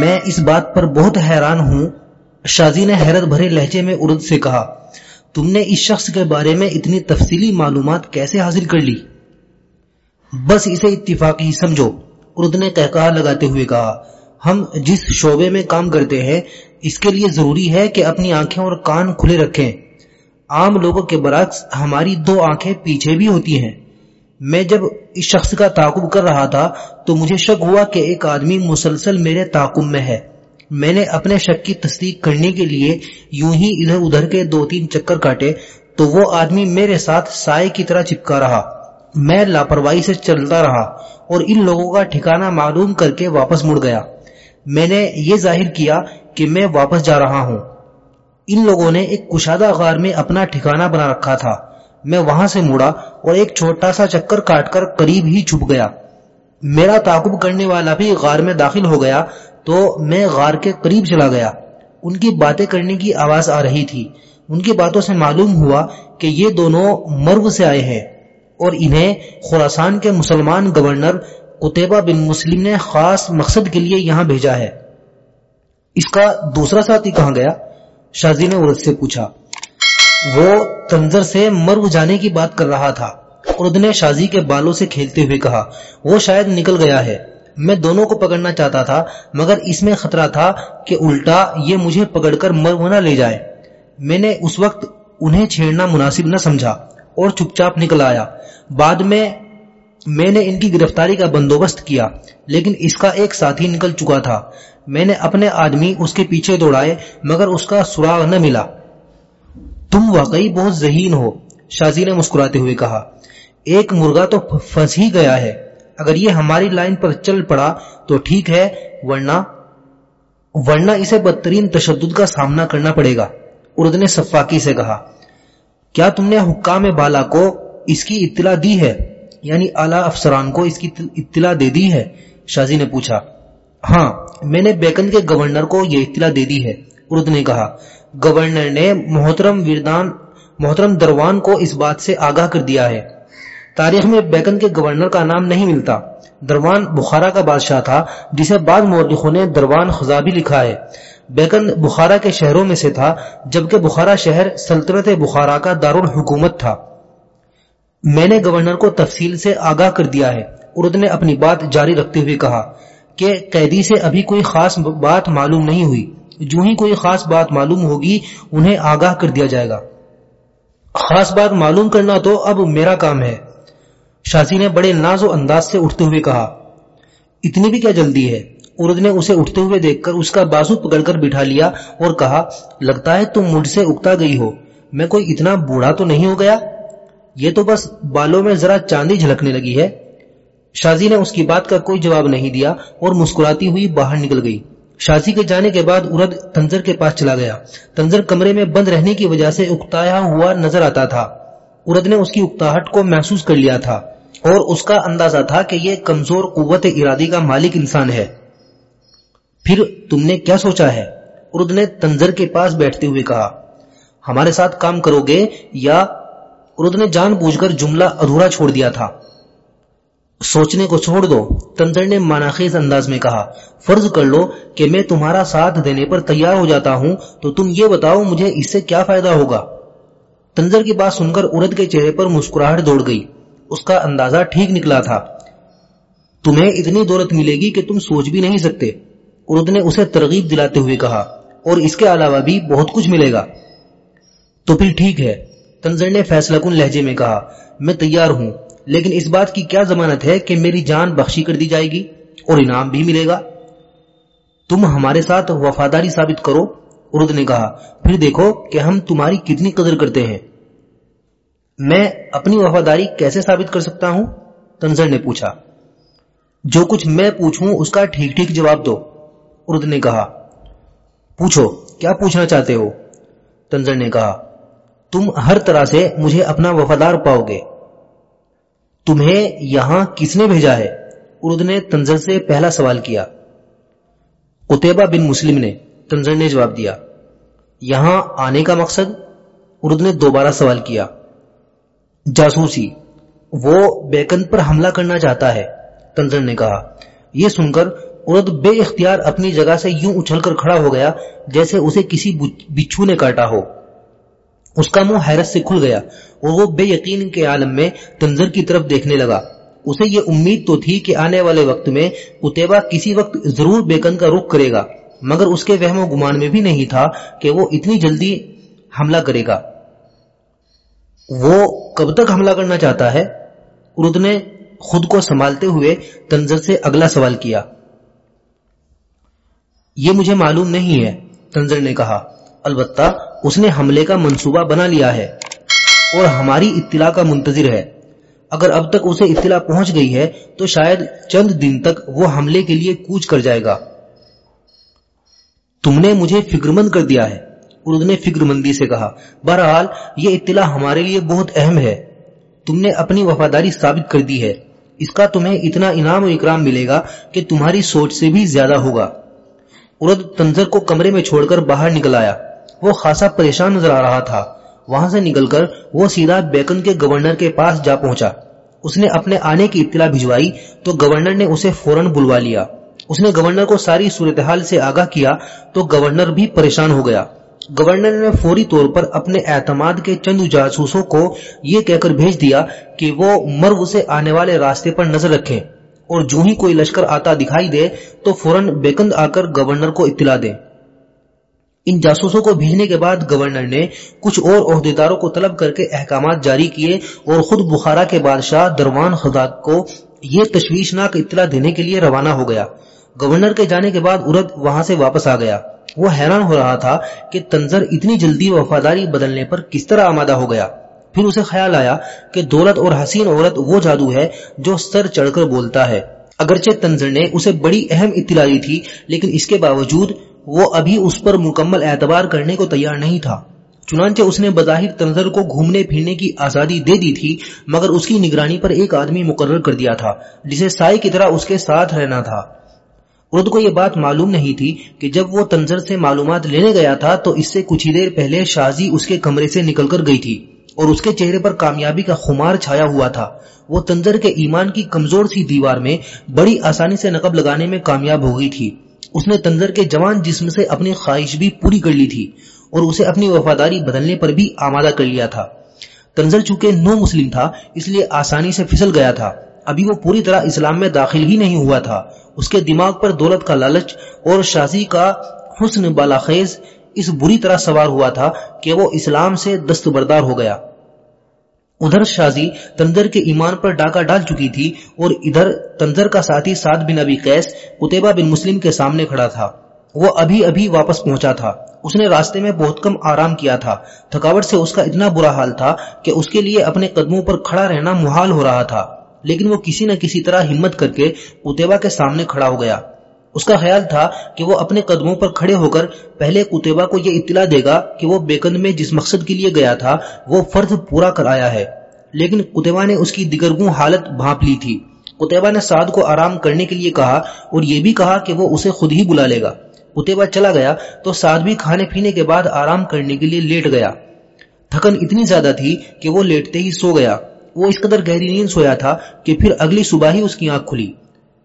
میں اس بات پر بہت حیران ہوں۔ شازی نے حیرت بھرے لہجے میں ارد سے کہا، تم نے اس شخص کے بارے میں اتنی تفصیلی معلومات کیسے حاصل کر لی؟ بس اسے اتفاقی سمجھو۔ ارد نے کہا لگاتے ہوئے کہا، ہم جس شعبے میں کام کرتے ہیں، اس کے لیے ضروری ہے کہ اپنی آنکھیں اور کان کھلے رکھیں۔ عام لوگوں کے برعکس، ہماری دو آنکھیں پیچھے بھی ہوتی ہیں۔ میں جب اس شخص کا تعاقب کر رہا تھا تو مجھے شک ہوا کہ ایک آدمی مسلسل میرے تعاقب میں ہے۔ میں نے اپنے شک کی تصدیق کرنے کے لیے یوں ہی ادھر ادھر کے دو تین چکر کاٹے تو وہ آدمی میرے ساتھ سائے کی طرح چپکا رہا۔ میں لاپرواہی سے چلتا رہا اور ان لوگوں کا ٹھکانہ معلوم کر کے واپس مڑ گیا۔ میں نے یہ ظاہر کیا کہ میں واپس جا رہا ہوں۔ ان لوگوں نے ایک کشادہ غار میں اپنا ٹھکانہ بنا رکھا تھا۔ میں وہاں سے مڑا اور ایک چھوٹا سا چکر کاٹ کر قریب ہی چھپ گیا۔ میرا تعاقب کرنے والا بھی غار میں داخل ہو گیا تو میں غار کے قریب چلا گیا۔ ان کی باتیں کرنے کی آواز آ رہی تھی۔ ان کی باتوں سے معلوم ہوا کہ یہ دونوں مرو سے آئے ہیں اور انہیں خوراسان کے مسلمان گورنر قطبہ بن مسلم نے خاص مقصد کے لیے یہاں بھیجا ہے۔ اس کا دوسرا ساتھی کہاں گیا؟ شازی نے عورت سے پوچھا۔ وہ تنظر سے مرو جانے کی بات کر رہا تھا ارد نے شازی کے بالوں سے کھیلتے ہوئے کہا، وہ شاید نکل گیا ہے۔ میں دونوں کو پکڑنا چاہتا تھا، مگر اس میں خطرہ تھا کہ الٹا یہ مجھے پکڑ کر مرو نہ لے جائے۔ میں نے اس وقت انہیں چھیڑنا مناسب نہ سمجھا اور چپ چاپ نکل آیا۔ بعد میں میں نے ان کی گرفتاری کا بندوبست کیا، لیکن اس کا ایک ساتھی نکل چکا تھا۔ میں نے اپنے آدمی اس کے پیچھے دوڑائے، مگر اس کا سراغ نہ ملا۔ تم واقعی بہت ذہین ہو شازی نے مسکراتے ہوئے کہا، ایک مرغا تو پھنس ہی گیا ہے، اگر یہ ہماری لائن پر چل پڑا تو ٹھیک ہے، ورنہ ورنہ اسے بدترین تشدد کا سامنا کرنا پڑے گا ارد نے صفاقی سے کہا۔ کیا تم نے حکام بالا کو اس کی اطلاع دی ہے؟ یعنی اعلی افسران کو اس کی اطلاع دے دی ہے؟ شازی نے پوچھا۔ ہاں میں نے بیکن کے گورنر کو یہ اطلاع دے دی ہے ارد نے کہا۔ گورنر نے محترم وردان محترم دروان کو اس بات سے آگاہ کر دیا ہے۔ تاریخ میں بیکن کے گورنر کا نام نہیں ملتا۔ دروان بخارا کا بادشاہ تھا، جسے بعض مورخوں نے دروان خزابی لکھا ہے۔ بیکن بخارا کے شہروں میں سے تھا، جبکہ بخارا شہر سلطنت بخارا کا دارالحکومت تھا۔ میں نے گورنر کو تفصیل سے آگاہ کر دیا ہے۔ ارد نے اپنی بات جاری رکھتے ہوئے کہا کہ قیدی سے ابھی کوئی خاص بات معلوم نہیں ہوئی۔ جو ہی کوئی خاص بات معلوم ہوگی، انہیں آگاہ کر دیا جائے گا۔ خاص بات معلوم کرنا تو اب میرا کام ہے۔ شاسی نے بڑے ناز و انداز سے اٹھتے ہوئے کہا، اتنی بھی کیا جلدی ہے؟ ارد نے اسے اٹھتے ہوئے دیکھ کر اس کا بازو پکڑ کر بٹھا لیا اور کہا، لگتا ہے تم مجھ سے اکتا گئی ہو۔ میں کوئی اتنا بوڑھا تو نہیں ہو گیا؟ یہ تو بس بالوں میں ذرا چاندی جھلکنے لگی ہے۔ شازی نے اس کی بات کا کوئی جواب نہیں دیا اور مسکراتی ہوئی باہر نکل گئی۔ شازی کے جانے کے بعد ارد تنظر کے پاس چلا گیا۔ تنظر کمرے میں بند رہنے کی وجہ سے اکتایا ہوا نظر آتا تھا۔ ارد نے اس کی اکتاہٹ کو محسوس کر لیا تھا اور اس کا اندازہ تھا کہ یہ کمزور قوت ارادی کا مالک انسان ہے۔ پھر تم نے کیا سوچا ہے؟ ارد نے تنظر کے پاس بیٹھتے ہوئے کہا، ہمارے ساتھ کام کرو گے یا ارد نے جان بوجھ کر جملہ ادھورا چھوڑ دیا تھا۔ سوچنے کو چھوڑ دو۔ تنظر نے ماناخیز انداز میں کہا، فرض کر لو کہ میں تمہارا ساتھ دینے پر تیار ہو جاتا ہوں، تو تم یہ بتاؤ مجھے اس سے کیا فائدہ ہوگا؟ تنظر کی بات سن کر ارد کے چہرے پر مسکراہٹ دوڑ گئی۔ اس کا اندازہ ٹھیک نکلا تھا۔ تمہیں اتنی دولت ملے گی کہ تم سوچ بھی نہیں سکتے۔ ارد نے اسے ترغیب دلاتے ہوئے کہا، اور اس کے علاوہ بھی بہت کچھ ملے گا۔ تو پھر ٹھیک ہے۔ تنظر نے فیصلہ کن لہجے میں کہا، میں تیار ہوں۔ لیکن اس بات کی کیا ضمانت ہے کہ میری جان بخشی کر دی جائے گی اور انعام بھی ملے گا؟ تم ہمارے ساتھ وفاداری ثابت کرو ارد نے کہا۔ پھر دیکھو کہ ہم تمہاری کتنی قدر کرتے ہیں۔ میں اپنی وفاداری کیسے ثابت کر سکتا ہوں؟ تنظر نے پوچھا۔ جو کچھ میں پوچھوں اس کا ٹھیک ٹھیک جواب دو ارد نے کہا۔ پوچھو، کیا پوچھنا چاہتے ہو؟ تنظر نے کہا۔ تم ہر طرح سے مجھے اپنا وفادار پاؤ گے۔ تمہیں یہاں کس نے بھیجا ہے؟ ارد نے تنظر سے پہلا سوال کیا۔ قطبہ بن مسلم نے تنظر نے جواب دیا۔ یہاں آنے کا مقصد؟ ارد نے دوبارہ سوال کیا۔ جاسوسی، وہ بیکن پر حملہ کرنا چاہتا ہے تنظر نے کہا۔ یہ سن کر ارد بے اختیار اپنی جگہ سے یوں اچھل کر کھڑا ہو گیا جیسے اسے کسی بچھو نے کاٹا ہو۔ اس کا منہ حیرت سے کھل گیا اور وہ بے یقین کے عالم میں تنظر کی طرف دیکھنے لگا۔ اسے یہ امید تو تھی کہ آنے والے وقت میں اتبا کسی وقت ضرور بیکن کا رخ کرے گا، مگر اس کے وہم و گمان میں بھی نہیں تھا کہ وہ اتنی جلدی حملہ کرے گا۔ وہ کب تک حملہ کرنا چاہتا ہے؟ ارد نے خود کو سنبھالتے ہوئے تنظر سے اگلا سوال کیا۔ یہ مجھے معلوم نہیں ہے، تنظر نے کہا۔ البتہ اس نے حملے کا منصوبہ بنا لیا ہے اور ہماری اطلاع کا منتظر ہے۔ اگر اب تک اسے اطلاع پہنچ گئی ہے، تو شاید چند دن تک وہ حملے کے لیے کوچ کر جائے گا۔ تم نے مجھے فکر مند کر دیا ہے ارد نے فکر مندی سے کہا، بہرحال، یہ اطلاع ہمارے لیے بہت اہم ہے۔ تم نے اپنی وفاداری ثابت کر دی ہے۔ اس کا تمہیں اتنا انعام و اکرام ملے گا کہ تمہاری سوچ سے بھی زیادہ ہوگا۔ ارد تنظر کو کمرے میں چھوڑ کر باہر نکل آیا۔ وہ خاصا پریشان نظر آ رہا تھا۔ وہاں سے نکل کر وہ سیدھا بیکن کے گورنر کے پاس جا پہنچا۔ اس نے اپنے آنے کی اطلاع بھجوائی تو گورنر نے اسے فوراً بلوا لیا۔ اس نے گورنر کو ساری صورتحال سے آگاہ کیا تو گورنر بھی پریشان ہو گیا۔ گورنر نے فوری طور پر اپنے اعتماد کے چند جاسوسوں کو یہ کہہ کر بھیج دیا کہ وہ مرو سے آنے والے راستے پر نظر رکھیں اور جو ہی کوئی لشکر آتا دکھائی دے تو فوراً بیکند آ کر گورنر کو اطلاع دیں۔ ان جاسوسوں کو بھیجنے کے بعد گورنر نے کچھ اور عہدیداروں کو طلب کر کے احکامات جاری کیے اور خود بخارا کے بادشاہ دروان خدا کو یہ تشویشناک اطلاع دینے کے لیے روانہ ہو گیا۔ گورنر کے جانے کے بعد ارد وہاں سے واپس آ گیا۔ وہ حیران ہو رہا تھا کہ تنظر اتنی جلدی وفاداری بدلنے پر کس طرح آمادہ ہو گیا۔ پھر اسے خیال آیا کہ دولت اور حسین عورت وہ جادو ہے جو سر چڑھ کر بولتا ہے۔ اگرچہ تنظر نے اسے بڑی اہم اطلاع دی تھی، لیکن اس کے باوجود وہ ابھی اس پر مکمل اعتبار کرنے کو تیار نہیں تھا۔ چنانچہ اس نے بظاہر تنظر کو گھومنے پھرنے کی آزادی دے دی تھی، مگر اس کی نگرانی پر ایک آدمی مقرر کر دیا تھا، جسے سائی کی طرح اس کے ساتھ رہنا تھا۔ ارد کو یہ بات معلوم نہیں تھی کہ جب وہ تنظر سے معلومات لینے گیا تھا تو اس سے کچھ ہی دیر پہلے شازی اس کے کمرے سے نکل کر گئی تھی اور اس کے چہرے پر کامیابی کا خمار چھایا ہوا تھا۔ وہ تنظر کے ایمان کی کمزور سی دیوار میں بڑی آسانی سے نقب لگانے میں کامیاب ہو گئی تھی۔ اس نے تنظر کے جوان جسم سے اپنی خواہش بھی پوری کر لی تھی اور اسے اپنی وفاداری بدلنے پر بھی آمادہ کر لیا تھا۔ تنظر چونکہ نو مسلم تھا، اس لیے آسانی سے پھسل گیا تھا۔ ابھی وہ پوری طرح اسلام میں داخل ہی نہیں ہوا تھا۔ اس کے دماغ پر دولت کا لالچ اور شازی کا حسن بالاخیز اس بری طرح سوار ہوا تھا کہ وہ اسلام سے دستبردار ہو گیا۔ ادھر شازی تندر کے ایمان پر ڈاکہ ڈال چکی تھی اور ادھر تندر کا ساتھی سعد بن ابی قیس قطبہ بن مسلم کے سامنے کھڑا تھا۔ وہ ابھی ابھی واپس پہنچا تھا۔ اس نے راستے میں بہت کم آرام کیا تھا۔ تھکاوٹ سے اس کا اتنا برا حال تھا کہ اس کے لیے اپنے قدموں پر کھڑا رہنا محال ہو رہا تھا۔ لیکن وہ کسی نہ کسی طرح ہمت کر کے قطبہ کے سامنے کھڑا ہو گیا۔ اس کا خیال تھا کہ وہ اپنے قدموں پر کھڑے ہو کر پہلے قطبہ کو یہ اطلاع دے گا کہ وہ بیکند میں جس مقصد کے لیے گیا تھا، وہ فرض پورا کر آیا ہے۔ لیکن قطبہ نے اس کی دگرگوں حالت بھانپ لی تھی۔ قطبہ نے سعد کو آرام کرنے کے لیے کہا اور یہ بھی کہا کہ وہ اسے خود ہی بلا لے گا۔ قطبہ چلا گیا تو سعد بھی کھانے پینے کے بعد آرام کرنے کے لیے لیٹ گیا۔ تھکن اتنی زیادہ تھی کہ وہ لیٹتے ہی سو گیا۔ وہ اس قدر گہری نیند سویا تھا کہ پھر اگلی صبح ہی اس کی آنکھ کھلی۔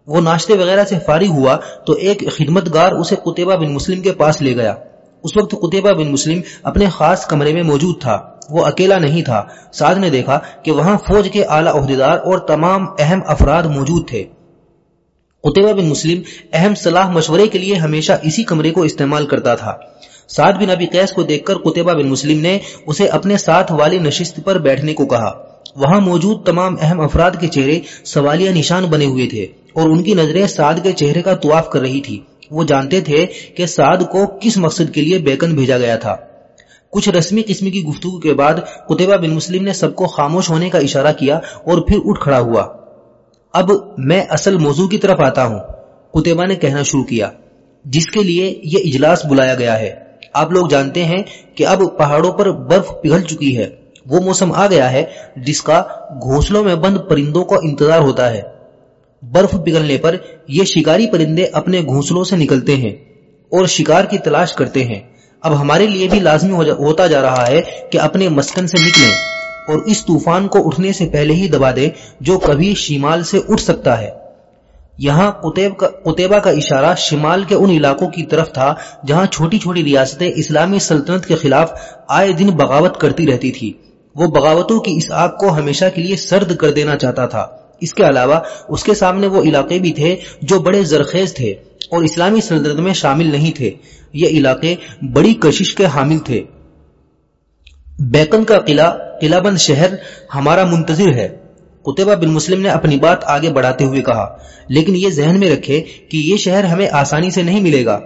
وہ ناشتے وغیرہ سے فارغ ہوا تو ایک خدمت گار اسے قطبہ بن مسلم کے پاس لے گیا۔ اس وقت قطبہ بن مسلم اپنے خاص کمرے میں موجود تھا۔ وہ اکیلا نہیں تھا۔ سعد نے دیکھا کہ وہاں فوج کے اعلی عہدیدار اور تمام اہم افراد موجود تھے۔ قطبہ بن مسلم اہم صلاح مشورے کے لیے ہمیشہ اسی کمرے کو استعمال کرتا تھا۔ سعد بن ابی قیس کو دیکھ کر قطبہ بن مسلم نے اسے اپنے ساتھ والی نشست پر بیٹھنے کو کہا۔ وہاں موجود تمام اہم افراد کے چہرے سوالیہ نشان بنے ہوئے تھے اور ان کی نظریں سعد کے چہرے کا طواف کر رہی تھی۔ وہ جانتے تھے کہ سعد کو کس مقصد کے لیے بیکن بھیجا گیا تھا۔ کچھ رسمی قسم کی گفتگو کے بعد قطبہ بن مسلم نے سب کو خاموش ہونے کا اشارہ کیا اور پھر اٹھ کھڑا ہوا۔ اب میں اصل موضوع کی طرف آتا ہوں۔ قطبہ نے کہنا شروع کیا۔ جس کے لیے یہ اجلاس بلایا گیا ہے۔ آپ لوگ جانتے ہیں کہ اب پہاڑوں پر برف پگھل چکی ہے۔ وہ موسم آ گیا ہے جس کا گھونسلوں میں بند پرندوں کو انتظار ہوتا ہے۔ برف پگھلنے پر یہ شکاری پرندے اپنے گھونسلوں سے نکلتے ہیں اور شکار کی تلاش کرتے ہیں۔ اب ہمارے لیے بھی لازمی ہوتا جا رہا ہے کہ اپنے مسکن سے نکلیں اور اس طوفان کو اٹھنے سے پہلے ہی دبا دیں جو کبھی شمال سے اٹھ سکتا ہے۔ یہاں قطیبہ کا اشارہ شمال کے ان علاقوں کی طرف تھا جہاں چھوٹی چھوٹی ریاستیں اسلامی سلطنت کے خلاف آئے دن بغاوت کرتی رہتی تھی۔ وہ بغاوتوں کی اس آگ کو ہمیشہ کے لیے سرد کر دینا چاہتا تھا۔ اس کے علاوہ اس کے سامنے وہ علاقے بھی تھے جو بڑے زرخیز تھے اور اسلامی سلطنت میں شامل نہیں تھے۔ یہ علاقے بڑی کشش کے حامل تھے۔ بیکن کا قلعہ قلعہ بند شہر ہمارا منتظر ہے۔ قطبہ بن مسلم نے اپنی بات آگے بڑھاتے ہوئے کہا، لیکن یہ ذہن میں رکھے کہ یہ شہر ہمیں آسانی سے نہیں ملے گا۔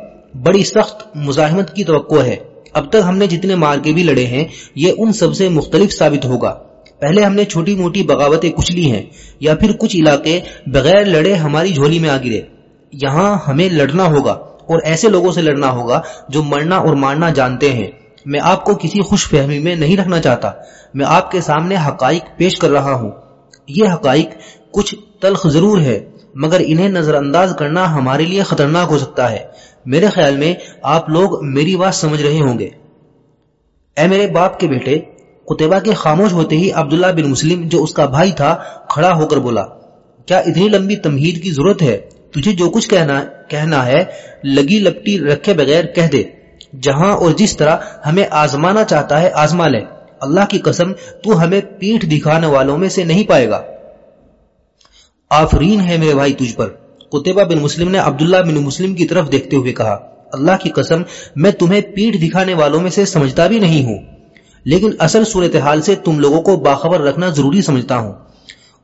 بڑی سخت مزاحمت کی توقع ہے۔ اب تک ہم نے جتنے مارکے بھی لڑے ہیں، یہ ان سب سے مختلف ثابت ہوگا۔ پہلے ہم نے چھوٹی موٹی بغاوتیں کچھ لی ہیں، یا پھر کچھ علاقے بغیر لڑے ہماری جھولی میں آ گرے۔ یہاں ہمیں لڑنا ہوگا، اور ایسے لوگوں سے لڑنا ہوگا جو مرنا اور مارنا جانتے ہیں۔ میں آپ کو کسی خوش فہمی میں نہیں رکھنا چاہتا۔ میں آپ کے سامنے حقائق پیش کر رہا ہوں۔ یہ حقائق کچھ تلخ ضرور ہے، مگر انہیں نظر انداز کرنا ہمارے لیے خطرناک ہو سکتا ہے۔ میرے خیال میں آپ لوگ میری بات سمجھ رہے ہوں گے۔ اے میرے باپ کے بیٹے، قطبہ کے خاموش ہوتے ہی عبداللہ بن مسلم جو اس کا بھائی تھا، کھڑا ہو کر بولا، کیا اتنی لمبی تمہید کی ضرورت ہے؟ تجھے جو کچھ کہنا کہنا ہے، لگی لپٹی رکھے بغیر کہہ دے۔ جہاں اور جس طرح ہمیں آزمانا چاہتا ہے، آزما لے۔ اللہ کی قسم، تو ہمیں پیٹھ دکھانے والوں میں سے نہیں پائے گا۔ آفرین ہے میرے بھائی، تجھ پر۔ قطبہ بن مسلم نے عبداللہ بن مسلم کی طرف دیکھتے ہوئے کہا، اللہ کی قسم، میں تمہیں پیٹھ دکھانے والوں میں سے سمجھتا بھی نہیں ہوں۔ لیکن اصل صورتحال سے تم لوگوں کو باخبر رکھنا ضروری سمجھتا ہوں۔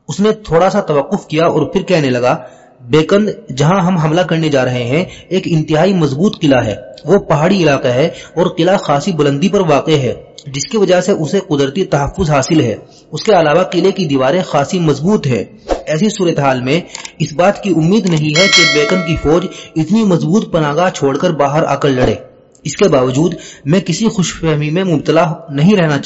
اس نے تھوڑا سا توقف کیا اور پھر کہنے لگا بیکند جہاں ہم حملہ کرنے جا رہے ہیں، ایک انتہائی مضبوط قلعہ ہے۔ وہ پہاڑی علاقہ ہے اور قلعہ خاصی بلندی پر واقع ہے، جس کی وجہ سے اسے قدرتی تحفظ حاصل ہے۔ اس کے علاوہ قلعے کی دیواریں خاصی مضبوط ہے ایسی صورتحال میں اس بات کی امید نہیں ہے کہ بیکن کی فوج اتنی مضبوط پناگاہ چھوڑ کر باہر آ کر لڑے۔ اس کے باوجود میں کسی خوش فہمی میں مبتلا نہیں رہنا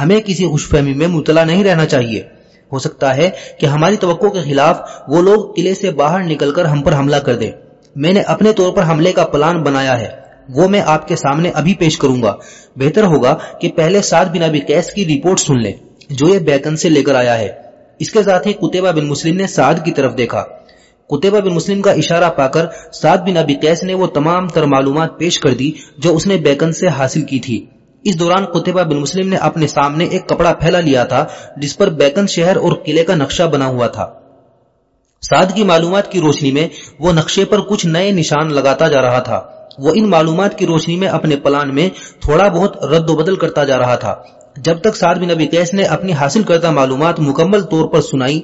ہمیں کسی خوش فہمی میں مبتلا نہیں رہنا چاہیے۔ ہو سکتا ہے کہ ہماری توقع کے خلاف وہ لوگ قلعے سے باہر نکل کر ہم پر حملہ کر دیں۔ میں نے اپنے طور پر حملے کا پلان بنایا ہے۔ وہ میں آپ کے سامنے ابھی پیش کروں گا۔ بہتر ہوگا کہ پہلے سات بن ابی قیس کی رپورٹ سن لیں، جو یہ بیکن سے لے کر آیا ہے۔ اس کے ساتھ ہی کتبہ بن مسلم نے سعد کی طرف دیکھا۔ کتبہ بن مسلم کا اشارہ پا کر سعد بن ابی قیس نے وہ تمام تر معلومات پیش کر دی جو اس نے بیکن سے حاصل کی تھی۔ اس دوران قطبہ بن مسلم نے اپنے سامنے ایک کپڑا پھیلا لیا تھا، جس پر بیکن شہر اور قلعے کا نقشہ بنا ہوا تھا۔ سعد کی معلومات کی روشنی میں وہ نقشے پر کچھ نئے نشان لگاتا جا رہا تھا۔ وہ ان معلومات کی روشنی میں اپنے پلان میں تھوڑا بہت رد و بدل کرتا جا رہا تھا۔ جب تک سعد بن ابی قیس نے اپنی حاصل کردہ معلومات مکمل طور پر سنائی،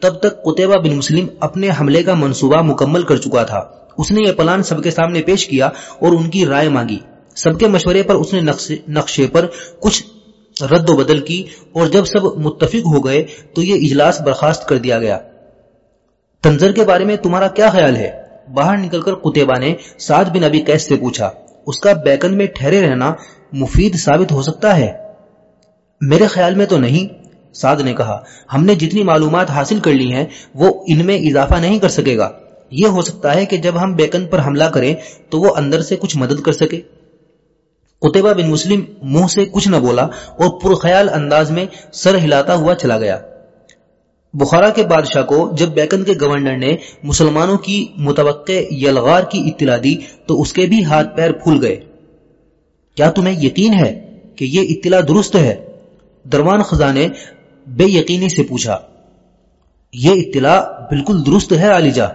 تب تک قطبہ بن مسلم اپنے حملے کا منصوبہ مکمل کر چکا تھا۔ اس نے یہ پلان سب کے سامنے پیش کیا اور ان کی رائے مانگی۔ سب کے مشورے پر، اس نے نقشے پر کچھ رد و بدل کی اور جب سب متفق ہو گئے تو یہ اجلاس برخاست کر دیا گیا۔ تنظر کے بارے میں تمہارا کیا خیال ہے؟ باہر نکل کر قطبہ نے سعد بن ابی قیس سے پوچھا، اس کا بیکن میں ٹھہرے رہنا مفید ثابت ہو سکتا ہے؟ میرے خیال میں تو نہیں، سعد نے کہا، ہم نے جتنی معلومات حاصل کر لی ہیں، وہ ان میں اضافہ نہیں کر سکے گا۔ یہ ہو سکتا ہے کہ جب ہم بیکن پر حملہ کریں تو وہ اندر سے کچھ مدد کر سکے۔ قطبہ بن مسلم منہ سے کچھ نہ بولا اور پرخیال انداز میں سر ہلاتا ہوا چلا گیا۔ بخارا کے بادشاہ کو جب بیکن کے گورنر نے مسلمانوں کی متوقع یلغار کی اطلاع دی تو اس کے بھی ہاتھ پیر پھول گئے۔ کیا تمہیں یقین ہے کہ یہ اطلاع درست ہے؟ دروان خزاں نے بے یقینی سے پوچھا۔ یہ اطلاع بالکل درست ہے علیجا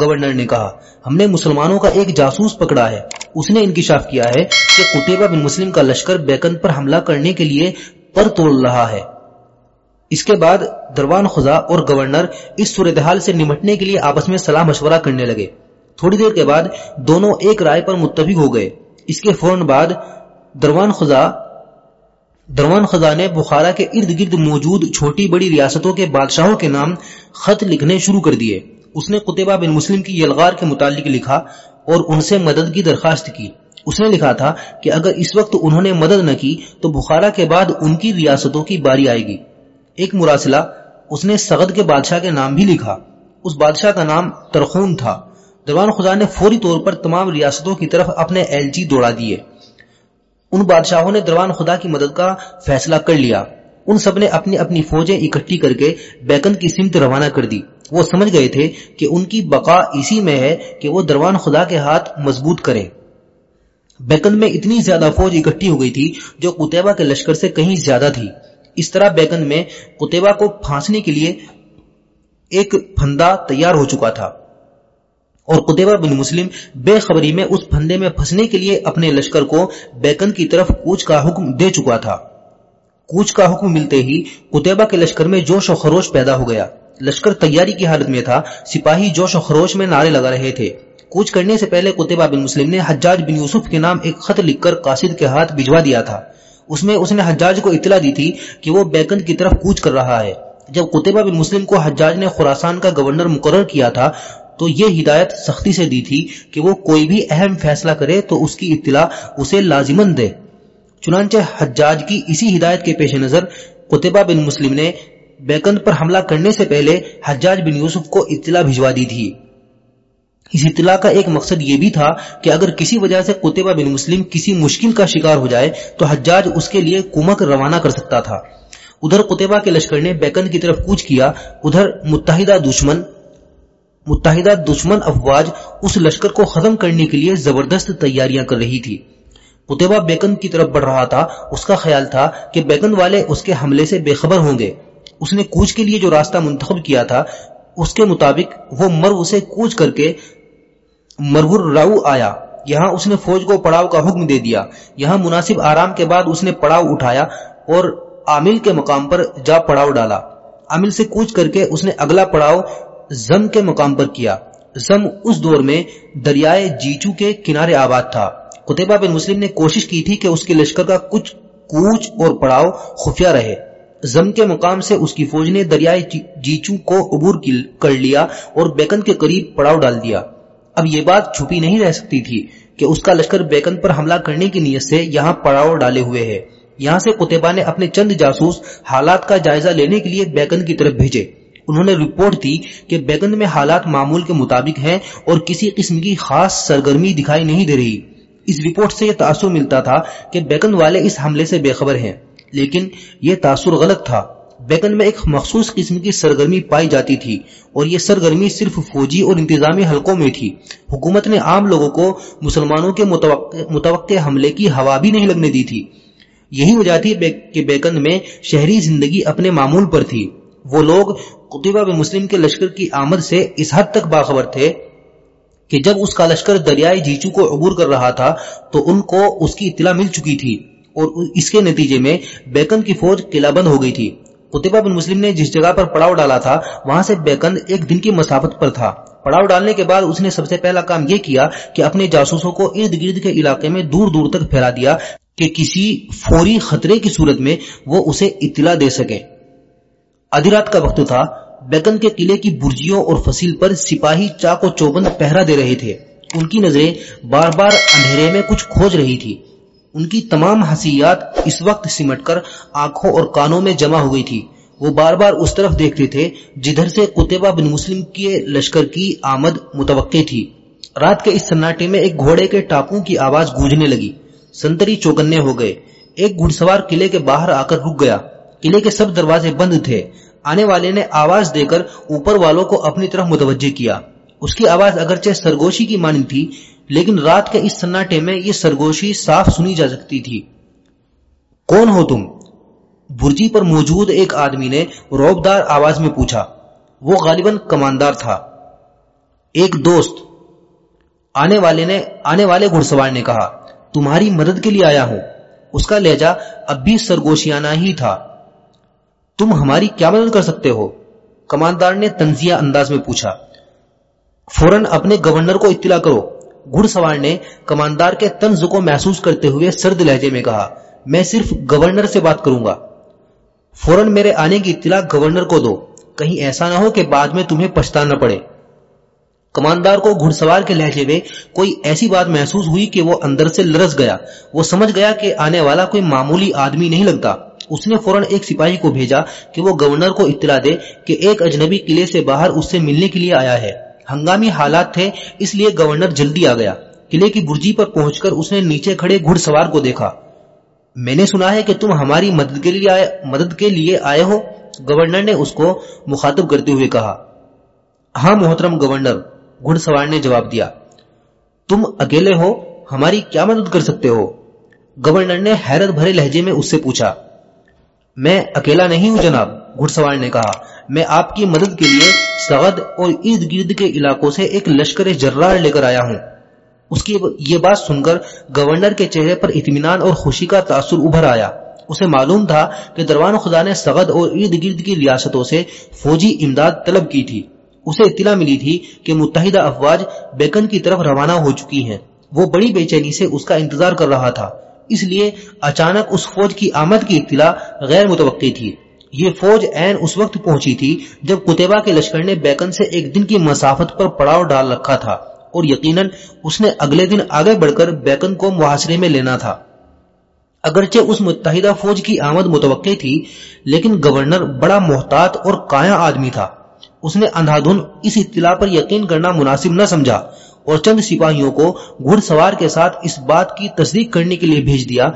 گورنر نے کہا۔ ہم نے مسلمانوں کا ایک جاسوس پکڑا ہے۔ اس نے انکشاف کیا ہے کہ قطبہ بن مسلم کا لشکر بیکن پر حملہ کرنے کے لیے پر توڑ رہا ہے۔ اس کے بعد دروان خزا اور گورنر اس صورتحال سے نمٹنے کے لیے آپس میں صلاح مشورہ کرنے لگے۔ تھوڑی دیر کے بعد دونوں ایک رائے پر متفق ہو گئے۔ اس کے فوراً بعد دروان خزا دروان خزا نے بخارا کے ارد گرد موجود چھوٹی بڑی ریاستوں کے بادشاہوں کے نام خط لکھنے شروع کر دیے۔ اس نے قطبہ بن مسلم کی یلغار کے متعلق لکھا اور ان سے مدد کی درخواست کی۔ اس نے لکھا تھا کہ اگر اس وقت انہوں نے مدد نہ کی تو بخارا کے بعد ان کی ریاستوں کی باری آئے گی۔ ایک مراسلہ اس نے سغد کے بادشاہ کے نام بھی لکھا۔ اس بادشاہ کا نام ترخون تھا۔ دروان خدا نے فوری طور پر تمام ریاستوں کی طرف اپنے ایل جی دوڑا دیے۔ ان بادشاہوں نے دروان خدا کی مدد کا فیصلہ کر لیا۔ ان سب نے اپنی اپنی فوجیں اکٹھی کر کے بیکن کی سمت روانہ کر دی۔ وہ سمجھ گئے تھے کہ ان کی بقا اسی میں ہے کہ وہ دروان خدا کے ہاتھ مضبوط کریں۔ بیکن میں اتنی زیادہ فوج اکٹھی ہو گئی تھی جو قطبہ کے لشکر سے کہیں زیادہ تھی۔ اس طرح بیکن میں قطبہ کو پھانسنے کے لیے ایک پھندا تیار ہو چکا تھا۔ اور قطبہ بن مسلم بے خبری میں اس پھندے میں پھنسنے کے لیے اپنے لشکر کو بیکن کی طرف کوچ کا حکم دے چکا تھا۔ کوچ کا حکم ملتے ہی قطبہ کے لشکر میں جوش و خروش پیدا ہو گیا۔ لشکر تیاری کی حالت میں تھا۔ سپاہی جوش و خروش میں نعرے لگا رہے تھے۔ کوچ کرنے سے پہلے قطبہ بن مسلم نے حجاج بن یوسف کے نام ایک خط لکھ کر قاصد کے ہاتھ بھجوا دیا تھا۔ اس میں اس نے حجاج کو اطلاع دی تھی کہ وہ بیکن کی طرف کوچ کر رہا ہے۔ جب قطبہ بن مسلم کو حجاج نے خوراسان کا گورنر مقرر کیا تھا، تو یہ ہدایت سختی سے دی تھی کہ وہ کوئی بھی اہم فیصلہ کرے تو اس کی اطلاع اسے لازمن دے۔ چنانچہ حجاج کی اسی ہدایت کے پیش نظر قطبہ بن مسلم نے بیکند پر حملہ کرنے سے پہلے حجاج بن یوسف کو اطلاع بھجوا دی تھی۔ اس اطلاع کا ایک مقصد یہ بھی تھا کہ اگر کسی وجہ سے قطبہ بن مسلم کسی مشکل کا شکار ہو جائے تو حجاج اس کے لیے کمک روانہ کر سکتا تھا۔ ادھر قطبہ کے لشکر نے بیکن کی طرف کوچ کیا، ادھر متحدہ دشمن متحدہ دشمن افواج اس لشکر کو ختم کرنے کے لیے زبردست تیاریاں کر رہی تھی۔ قطبہ بیکن کی طرف بڑھ رہا تھا، اس کا خیال تھا کہ بیکن والے اس کے حملے سے بے خبر ہوں گے۔ اس نے کوچ کے لیے جو راستہ منتخب کیا تھا، اس کے مطابق وہ مرو سے کوچ کر کے مرور راؤ آیا۔ یہاں اس نے فوج کو پڑاؤ کا حکم دے دیا۔ یہاں مناسب آرام کے بعد اس نے پڑاؤ اٹھایا اور عامل کے مقام پر جا پڑاؤ ڈالا۔ عامل سے کوچ کر کے اس نے اگلا پڑاؤ زم کے مقام پر کیا۔ زم اس دور میں دریائے جیچو کے کنارے آباد تھا۔ قطبہ بن مسلم نے کوشش کی تھی کہ اس کے لشکر کا کچھ کوچ اور پڑاؤ خفیہ رہے۔ زم کے مقام سے اس کی فوج نے دریائے جی- جیچو کو عبور کر لیا اور بیکن کے قریب پڑاؤ ڈال دیا۔ اب یہ بات چھپی نہیں رہ سکتی تھی کہ اس کا لشکر بیکن پر حملہ کرنے کی نیت سے یہاں پڑاؤ ڈالے ہوئے ہے۔ یہاں سے قطبہ نے اپنے چند جاسوس حالات کا جائزہ لینے کے لیے بیکن کی طرف بھیجے۔ انہوں نے رپورٹ دی کہ بیکن میں حالات معمول کے مطابق ہیں اور کسی قسم کی خاص سرگرمی دکھائی نہیں دے رہی۔ اس رپورٹ سے یہ تاثر ملتا تھا کہ بیکن والے اس حملے سے بے خبر ہیں۔ لیکن یہ تاثر غلط تھا۔ بیکن میں ایک مخصوص قسم کی سرگرمی پائی جاتی تھی اور یہ سرگرمی صرف فوجی اور انتظامی حلقوں میں تھی۔ حکومت نے عام لوگوں کو مسلمانوں کے متوقع حملے کی ہوا بھی نہیں لگنے دی تھی۔ یہی وجہ تھی کہ بیکن میں شہری زندگی اپنے معمول پر تھی۔ وہ لوگ قطبہ مسلم کے لشکر کی آمد سے اس حد تک باخبر تھے کہ جب اس کا لشکر دریائے جیچو کو عبور کر رہا تھا تو ان کو اس کی اطلاع مل چکی تھی۔ اور اس کے نتیجے میں بیکن کی فوج قلعہ بند ہو گئی تھی۔ قطبہ بن مسلم نے جس جگہ پر پڑاؤ ڈالا تھا، وہاں سے بیکند ایک دن کی مسافت پر تھا۔ پڑاؤ ڈالنے کے بعد اس نے سب سے پہلا کام یہ کیا کہ اپنے جاسوسوں کو ارد گرد کے علاقے میں دور دور تک پھیلا دیا کہ کسی فوری خطرے کی صورت میں وہ اسے اطلاع دے سکے۔ ادھی رات کا وقت تھا۔ بیکن کے قلعے کی برجیوں اور فصیل پر سپاہی چاک و چوبند پہرا دے رہے تھے۔ ان کی نظریں بار بار اندھیرے میں کچھ کھوج رہی تھی۔ ان کی تمام حسیات اس وقت سمٹ کر آنکھوں اور کانوں میں جمع ہو گئی تھی۔ وہ بار بار اس طرف دیکھتے تھے جدھر سے قطبہ بن مسلم کے لشکر کی آمد متوقع تھی۔ رات کے اس سناٹے میں ایک گھوڑے کے ٹاپوں کی آواز گونجنے لگی۔ سنتری چوکنے ہو گئے۔ ایک گھڑ سوار قلعے کے باہر آ کر رک گیا۔ قلعے کے سب دروازے بند تھے۔ آنے والے نے آواز دے کر اوپر والوں کو اپنی طرف متوجہ کیا۔ اس کی آواز اگرچہ سرگوشی کی مانی تھی لیکن رات کے اس سناٹے میں یہ سرگوشی صاف سنی جا سکتی تھی۔ کون ہو تم؟ برجی پر موجود ایک آدمی نے روبدار آواز میں پوچھا۔ وہ غالباً کماندار تھا۔ ایک دوست۔ آنے والے نے آنے والے گھڑ سوار نے کہا، تمہاری مدد کے لیے آیا ہوں۔ اس کا لہجہ اب بھی سرگوشیانہ ہی تھا۔ تم ہماری کیا مدد کر سکتے ہو؟ کماندار نے تنزیہ انداز میں پوچھا۔ فوراً اپنے گورنر کو اطلاع کرو۔ گھڑ سوار نے کماندار کے تنز کو محسوس کرتے ہوئے سرد لہجے میں کہا، میں صرف گورنر سے بات کروں گا۔ فوراً میرے آنے کی اطلاع گورنر کو دو۔ کہیں ایسا نہ ہو کہ بعد میں تمہیں پچھتانا پڑے۔ کماندار کو گھڑ سوار کے لہجے میں کوئی ایسی بات محسوس ہوئی کہ وہ اندر سے لرز گیا۔ وہ سمجھ گیا کہ آنے والا کوئی معمولی آدمی نہیں لگتا۔ اس نے فوراً ایک سپاہی کو بھیجا کہ وہ گورنر کو اطلاع دے کہ ایک اجنبی قلعے سے باہر اس سے ملنے کے لیے آیا ہے۔ ہنگامی حالات تھے، اس لیے گورنر جلدی آ گیا۔ قلعے کی برجی پر پہنچ کر اس نے نیچے کھڑے گھڑ سوار کو دیکھا۔ میں نے سنا ہے کہ تم ہماری مدد کے لیے آئے، مدد کے لیے آئے ہو، گورنر نے اس کو مخاطب کرتے ہوئے کہا۔ ہاں محترم گورنر، گھڑ سوار نے جواب دیا۔ تم اکیلے ہو، ہماری کیا مدد کر سکتے ہو؟ گورنر نے حیرت بھرے لہجے میں اس سے پوچھا۔ میں اکیلا نہیں ہوں جناب، گھڑ سوار نے کہا۔ میں آپ کی مدد کے لیے سغد اور ارد گرد کے علاقوں سے ایک لشکر جرار لے کر آیا ہوں۔ اس کی یہ بات سن کر گورنر کے چہرے پر اطمینان اور خوشی کا تاثر ابھر آیا۔ اسے معلوم تھا کہ دروان خدا نے سغد اور ارد گرد کی ریاستوں سے فوجی امداد طلب کی تھی۔ اسے اطلاع ملی تھی کہ متحدہ افواج بیکن کی طرف روانہ ہو چکی ہیں۔ وہ بڑی بے چینی سے اس کا انتظار کر رہا تھا۔ اس لیے اچانک اس فوج کی آمد کی اطلاع غیر متوقع تھی۔ یہ فوج این اس وقت پہنچی تھی جب کتبہ کے لشکر نے بیکن سے ایک دن کی مسافت پر پڑاؤ ڈال رکھا تھا اور یقیناً اس نے اگلے دن آگے بڑھ کر بیکن کو محاصرے میں لینا تھا۔ اگرچہ اس متحدہ فوج کی آمد متوقع تھی، لیکن گورنر بڑا محتاط اور کایا آدمی تھا۔ اس نے اندھا دھن اس اطلاع پر یقین کرنا مناسب نہ سمجھا اور چند سپاہیوں کو گھڑ سوار کے ساتھ اس بات کی تصدیق کرنے کے لیے بھیج دیا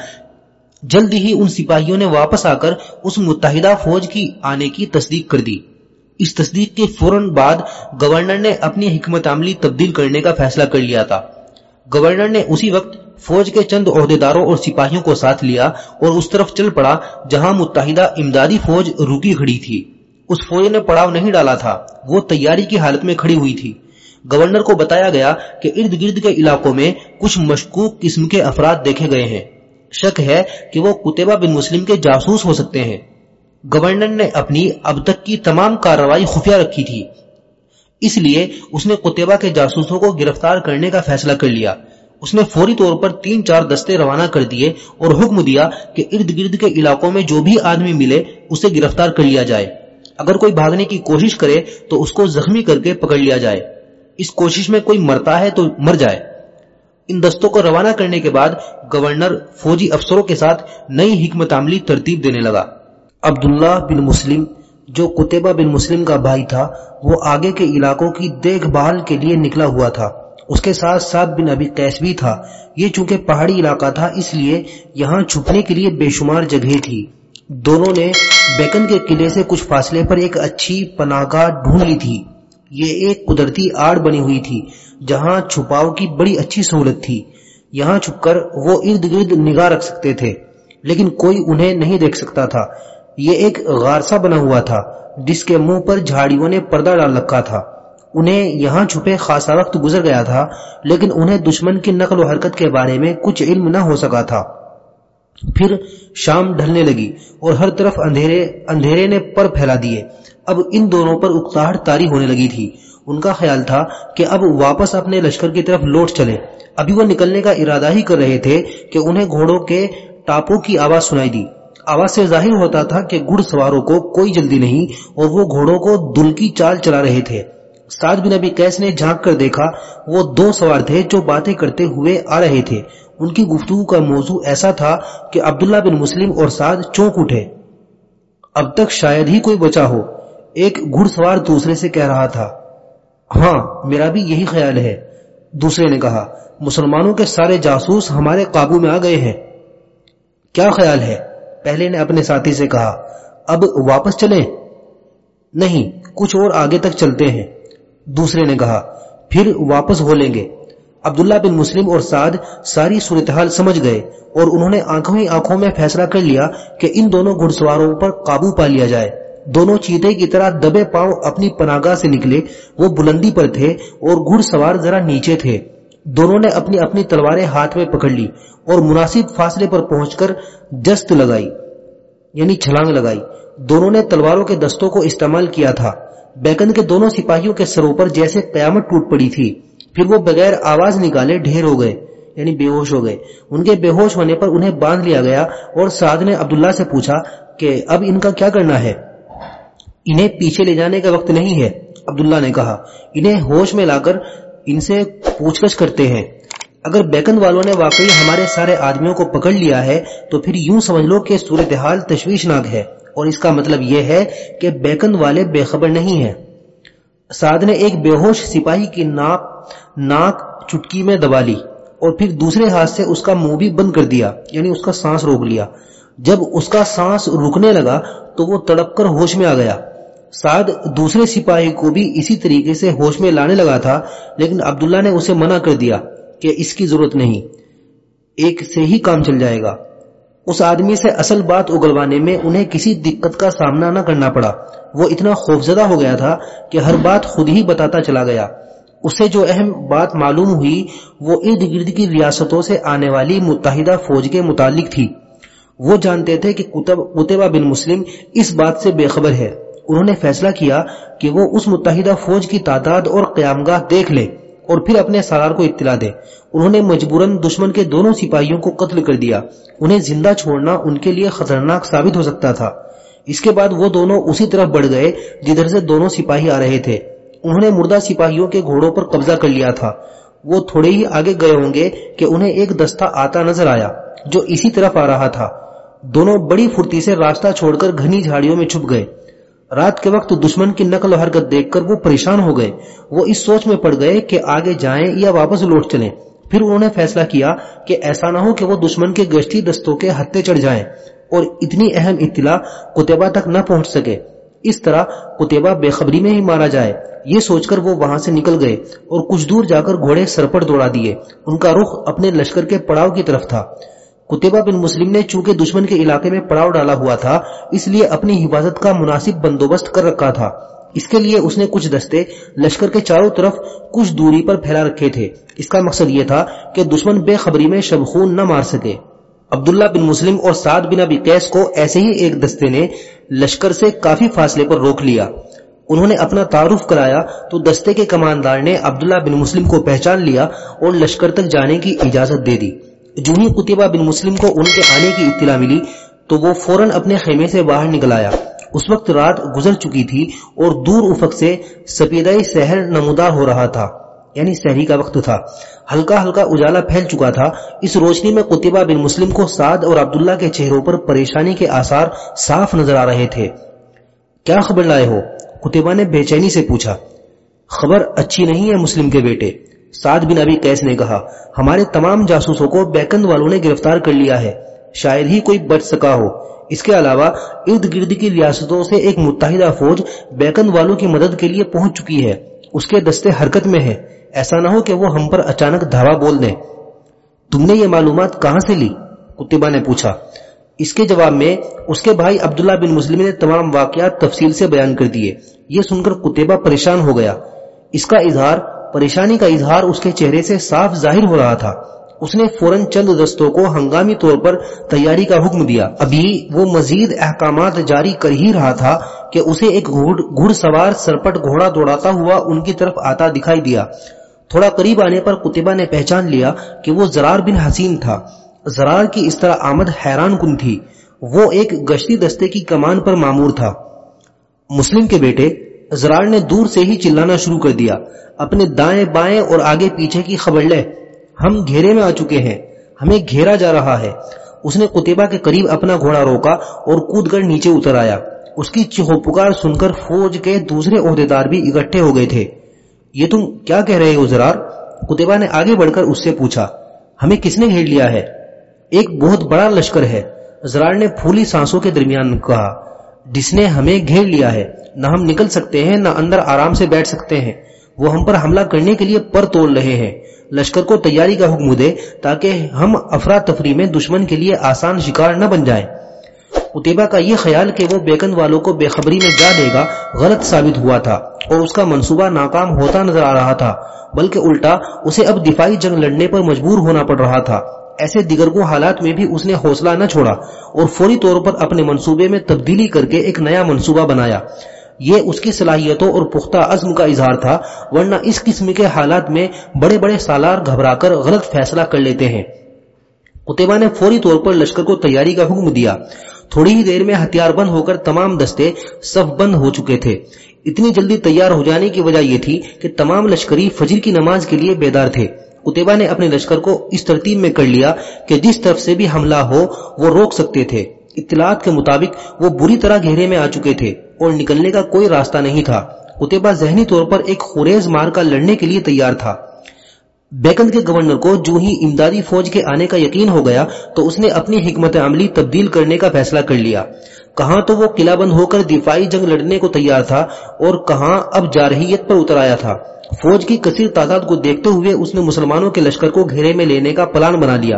جلد ہی ان سپاہیوں نے واپس آ کر اس متحدہ فوج کی آنے کی تصدیق کر دی۔ اس تصدیق کے فوراً بعد گورنر نے اپنی حکمت عملی تبدیل کرنے کا فیصلہ کر لیا تھا۔ گورنر نے اسی وقت فوج کے چند عہدیداروں اور سپاہیوں کو ساتھ لیا اور اس طرف چل پڑا جہاں متحدہ امدادی فوج روکی کھڑی تھی۔ اس فوج نے پڑاؤ نہیں ڈالا تھا، وہ تیاری کی حالت میں کھڑی ہوئی تھی۔ گورنر کو بتایا گیا کہ ارد گرد کے علاقوں میں کچھ مشکوک قسم کے افراد دیکھے گئے ہیں۔ شک ہے کہ وہ کتبہ بن مسلم کے جاسوس ہو سکتے ہیں۔ گورنر نے اپنی اب تک کی تمام کارروائی خفیہ رکھی تھی۔ اس لیے اس نے کتبہ کے جاسوسوں کو گرفتار کرنے کا فیصلہ کر لیا۔ اس نے فوری طور پر تین چار دستے روانہ کر دیے اور حکم دیا کہ ارد گرد کے علاقوں میں جو بھی آدمی ملے، اسے گرفتار کر لیا جائے۔ اگر کوئی بھاگنے کی کوشش کرے تو اس کو زخمی کر کے پکڑ لیا جائے۔ اس کوشش میں کوئی مرتا ہے تو مر جائے۔ ان دستوں کو روانہ کرنے کے بعد گورنر فوجی افسروں کے ساتھ نئی حکمت عملی ترتیب دینے لگا۔ عبداللہ بن مسلم، جو کتبہ بن مسلم کا بھائی تھا، وہ آگے کے علاقوں کی دیکھ بھال کے لیے نکلا ہوا تھا۔ اس کے ساتھ ساتھ بن ابھی قیس بھی تھا۔ یہ چونکہ پہاڑی علاقہ تھا، اس لیے یہاں چھپنے کے لیے بے شمار جگہ تھی دونوں نے بیکن کے قلعے سے کچھ فاصلے پر ایک اچھی پناہ گاہ ڈھونڈ لی تھی۔ یہ ایک قدرتی آڑ بنی ہوئی تھی، جہاں چھپاؤ کی بڑی اچھی سہولت تھی۔ یہاں چھپ کر وہ ارد گرد نگاہ رکھ سکتے تھے، لیکن کوئی انہیں نہیں دیکھ سکتا تھا۔ یہ ایک غارسا بنا ہوا تھا، جس کے منہ پر جھاڑیوں نے پردہ ڈال رکھا تھا۔ انہیں یہاں چھپے خاصا وقت گزر گیا تھا، لیکن انہیں دشمن کی نقل و حرکت کے بارے میں کچھ علم نہ ہو سکا تھا۔ پھر شام ڈھلنے لگی اور ہر طرف اندھیرے اندھیرے نے پر پھیلا دیے۔ اب ان دونوں پر اکتاہٹ تاری ہونے لگی تھی۔ ان کا خیال تھا کہ اب واپس اپنے لشکر کی طرف لوٹ چلے ابھی وہ نکلنے کا ارادہ ہی کر رہے تھے کہ انہیں گھوڑوں کے ٹاپوں کی آواز سنائی دی۔ آواز سے ظاہر ہوتا تھا کہ گڑ سواروں کو کوئی جلدی نہیں اور وہ گھوڑوں کو دل کی چال چلا رہے تھے۔ سعد بن ابی قیس نے جھانک کر دیکھا، وہ دو سوار تھے جو باتیں کرتے ہوئے آ رہے تھے۔ ان کی گفتگو کا موضوع ایسا تھا کہ عبداللہ بن مسلم اور سعد چونک اٹھے۔ اب تک شاید ہی کوئی بچا ہو۔ ایک گھڑ سوار دوسرے سے کہہ رہا تھا ہاں میرا بھی یہی خیال ہے۔ دوسرے نے کہا، مسلمانوں کے سارے جاسوس ہمارے قابو میں آ گئے ہیں۔ کیا خیال ہے؟ پہلے نے اپنے ساتھی سے کہا، اب واپس چلیں؟ نہیں، کچھ اور آگے تک چلتے ہیں۔ دوسرے نے کہا، پھر واپس ہو لیں گے۔ عبداللہ بن مسلم اور سعد ساری صورتحال سمجھ گئے اور انہوں نے آنکھوں ہی آنکھوں میں فیصلہ کر لیا کہ ان دونوں گھڑ سواروں پر قابو پا لیا جائے۔ دونوں چیتے کی طرح دبے پاؤں اپنی پناگاہ سے نکلے، وہ بلندی پر تھے اور گھڑ سوار ذرا نیچے تھے۔ دونوں نے اپنی اپنی تلواریں ہاتھ میں پکڑ لی اور مناسب فاصلے پر پہنچ کر جست لگائی یعنی چھلانگ لگائی۔ دونوں نے تلواروں کے دستوں کو استعمال کیا تھا۔ بیکن کے دونوں سپاہیوں کے سروں پر جیسے قیامت ٹوٹ پڑی تھی۔ پھر وہ بغیر آواز نکالے ڈھیر ہو گئے یعنی بے ہوش ہو گئے۔ ان کے بے ہوش ہونے پر انہیں باندھ لیا گیا اور سعد نے عبداللہ سے پوچھا کہ اب ان کا کیا کرنا ہے؟ انہیں پیچھے لے جانے کا وقت نہیں ہے، عبداللہ نے کہا۔ انہیں ہوش میں لا کر ان سے پوچھ گچھ کرتے ہیں۔ اگر بیکن والوں نے واقعی ہمارے سارے آدمیوں کو پکڑ لیا ہے، تو پھر یوں سمجھ لو کہ صورتحال تشویشناک ہے۔ اور اس کا مطلب یہ ہے کہ بیکن والے بے خبر نہیں ہیں۔ سعد نے ایک بے ہوش سپاہی کی ناک ناک چٹکی میں دبا لی اور پھر دوسرے ہاتھ سے اس کا منہ بھی بند کر دیا یعنی اس کا سانس روک لیا۔ جب اس کا سانس رکنے لگا تو وہ تڑپ کر ہوش میں آ گیا۔ سعد دوسرے سپاہی کو بھی اسی طریقے سے ہوش میں لانے لگا تھا، لیکن عبداللہ نے اسے منع کر دیا کہ اس کی ضرورت نہیں۔ ایک سے ہی کام چل جائے گا۔ اس آدمی سے اصل بات اگلوانے میں انہیں کسی دقت کا سامنا نہ کرنا پڑا۔ وہ اتنا خوفزدہ ہو گیا تھا کہ ہر بات خود ہی بتاتا چلا گیا۔ اسے جو اہم بات معلوم ہوئی، وہ ارد گرد کی ریاستوں سے آنے والی متحدہ فوج کے متعلق تھی۔ وہ جانتے تھے کہ قطبہ بن مسلم اس بات سے بے خبر ہے۔ انہوں نے فیصلہ کیا کہ وہ اس متحدہ فوج کی تعداد اور قیام گاہ دیکھ لے اور پھر اپنے سالار کو اطلاع دے۔ انہوں نے مجبوراً دشمن کے دونوں سپاہیوں کو قتل کر دیا۔ انہیں زندہ چھوڑنا ان کے لیے خطرناک ثابت ہو سکتا تھا۔ اس کے بعد وہ دونوں اسی طرف بڑھ گئے جدھر سے دونوں سپاہی آ رہے تھے۔ انہوں نے مردہ سپاہیوں کے گھوڑوں پر قبضہ کر لیا تھا۔ وہ تھوڑے ہی آگے گئے ہوں گے کہ انہیں ایک دستہ آتا نظر آیا، جو اسی طرف آ رہا تھا۔ دونوں بڑی پھرتی سے راستہ چھوڑ کر گھنی جھاڑیوں میں چھپ گئے۔ رات کے وقت دشمن کی نقل و حرکت دیکھ کر وہ پریشان ہو گئے۔ وہ اس سوچ میں پڑ گئے کہ آگے جائیں یا واپس لوٹ چلیں۔ پھر انہوں نے فیصلہ کیا کہ ایسا نہ ہو کہ وہ دشمن کے گشتی دستوں کے ہتھے چڑھ جائیں اور اتنی اہم اطلاع کتبہ تک نہ پہنچ سکے۔ اس طرح کتبہ بے خبری میں ہی مارا جائے۔ یہ سوچ کر وہ وہاں سے نکل گئے اور کچھ دور جا کر گھوڑے سرپٹ دوڑا دیے۔ ان کا رخ اپنے لشکر کے پڑاؤ کی طرف تھا۔ کتبہ بن مسلم نے چونکہ دشمن کے علاقے میں پڑاؤ ڈالا ہوا تھا، اس لیے اپنی حفاظت کا مناسب بندوبست کر رکھا تھا۔ اس کے لیے اس نے کچھ دستے لشکر کے چاروں طرف کچھ دوری پر پھیلا رکھے تھے۔ اس کا مقصد یہ تھا کہ دشمن بے خبری میں شبخون نہ مار سکے۔ عبداللہ بن مسلم اور سعد بن ابی قیس کو ایسے ہی ایک دستے نے لشکر سے کافی فاصلے پر روک لیا۔ انہوں نے اپنا تعارف کرایا تو دستے کے کماندار نے عبداللہ بن مسلم کو پہچان لیا اور لشکر تک جانے کی اجازت دے دی۔ جو ہی قطبہ بن مسلم کو ان کے آنے کی اطلاع ملی تو وہ فوراً اپنے خیمے سے باہر نکل آیا۔ اس وقت رات گزر چکی تھی اور دور افق سے سپیدائی سہر نمودار ہو رہا تھا۔ یعنی سہری کا وقت تھا۔ ہلکا ہلکا اجالا پھیل چکا تھا۔ اس روشنی میں قطبہ بن مسلم کو سعد اور عبداللہ کے چہروں پر پریشانی کے آثار صاف نظر آ رہے تھے۔ کیا خبر لائے ہو؟ قطبہ نے بے چینی سے پوچھا۔ خبر اچھی نہیں ہے مسلم کے بیٹے۔ سعد بن ابی قیس نے کہا، ہمارے تمام جاسوسوں کو بیکند والوں نے گرفتار کر لیا ہے۔ شاید ہی کوئی بچ سکا ہو۔ اس کے علاوہ، ارد گرد کی ریاستوں سے ایک متحدہ فوج بیکند والوں کی مدد کے لیے پہنچ چکی ہے۔ اس کے دستے حرکت میں ہے۔ ایسا نہ ہو کہ وہ ہم پر اچانک دھاوا بول دیں۔ تم نے یہ معلومات کہاں سے لی؟ کتبہ نے پوچھا۔ اس کے جواب میں اس کے بھائی عبداللہ بن مسلم نے تمام واقعات تفصیل سے بیان کر دیے۔ یہ سن کر کتبہ پریشان ہو گیا۔ اس کا اظہار، پریشانی کا اظہار اس کے چہرے سے صاف ظاہر ہو رہا تھا۔ اس نے فوراً چند دستوں کو ہنگامی طور پر تیاری کا حکم دیا۔ ابھی وہ مزید احکامات جاری کر ہی رہا تھا کہ اسے ایک گھڑ سوار سرپٹ گھوڑا دوڑاتا ہوا ان کی طرف آتا دکھائی دیا۔ تھوڑا قریب آنے پر کتبہ نے پہچان لیا کہ وہ زرار بن حسین تھا۔ زرار کی اس طرح آمد حیران کن تھی۔ وہ ایک گشتی دستے کی کمان پر معمور تھا۔ مسلم کے بیٹے، زرار نے دور سے ہی چلانا شروع کر دیا۔ اپنے دائیں بائیں اور آگے پیچھے کی خبر لے۔ ہم گھیرے میں آ چکے ہیں۔ ہمیں گھیرا جا رہا ہے۔ اس نے قطبہ کے قریب اپنا گھوڑا روکا اور کود کر نیچے اتر آیا۔ اس کی چہو پکار سن کر فوج کے دوسرے عہدیدار بھی اکٹھے ہو گئے تھے۔ یہ تم کیا کہہ رہے ہو زرار؟ قطبہ نے آگے بڑھ کر اس سے پوچھا، ہمیں کس نے گھیر لیا ہے؟ ایک بہت بڑا لشکر ہے۔ زرار نے پھولی سانسوں کے درمیان کہا، جس نے ہمیں گھیر لیا ہے، نہ ہم نکل سکتے ہیں، نہ اندر آرام سے بیٹھ سکتے ہیں۔ وہ ہم پر حملہ کرنے کے لیے پر تول رہے ہیں۔ لشکر کو تیاری کا حکم دے تاکہ ہم افراتفری میں دشمن کے لیے آسان شکار نہ بن جائیں۔ اتبا کا یہ خیال کہ وہ بیکن والوں کو بے خبری میں جا دے گا، غلط ثابت ہوا تھا اور اس کا منصوبہ ناکام ہوتا نظر آ رہا تھا، بلکہ الٹا اسے اب دفاعی جنگ لڑنے پر مجبور ہونا پڑ رہا تھا۔ ایسے دیگرگو حالات میں بھی اس نے حوصلہ نہ چھوڑا اور فوری طور پر اپنے منصوبے میں تبدیلی کر کے ایک نیا منصوبہ بنایا۔ یہ اس کی صلاحیتوں اور پختہ عزم کا اظہار تھا، ورنہ اس قسم کے حالات میں بڑے بڑے سالار گھبرا کر غلط فیصلہ کر لیتے ہیں۔ قطبہ نے فوری طور پر لشکر کو تیاری کا حکم دیا۔ تھوڑی ہی دیر میں ہتھیار بند ہو کر تمام دستے صف بند ہو چکے تھے۔ اتنی جلدی تیار ہو جانے کی وجہ یہ تھی کہ تمام لشکری فجر کی نماز کے لیے بیدار تھے۔ قطبہ نے اپنے لشکر کو اس ترتیب میں کر لیا کہ جس طرف سے بھی حملہ ہو وہ روک سکتے تھے۔ اطلاعات کے مطابق وہ بری طرح گھیرے میں آ چکے تھے اور نکلنے کا کوئی راستہ نہیں تھا۔ قطبہ ذہنی طور پر ایک خوریز مار کا لڑنے کے لیے تیار تھا۔ بیکند کے گورنر کو جو ہی امدادی فوج کے آنے کا یقین ہو گیا تو اس نے اپنی حکمت عملی تبدیل کرنے کا فیصلہ کر لیا۔ کہاں تو وہ قلعہ بند ہو کر دفاعی جنگ لڑنے کو تیار تھا اور کہاں اب جارحیت پر اتر آیا تھا۔ فوج کی کثیر تعداد کو دیکھتے ہوئے اس نے مسلمانوں کے لشکر کو گھیرے میں لینے کا پلان بنا لیا۔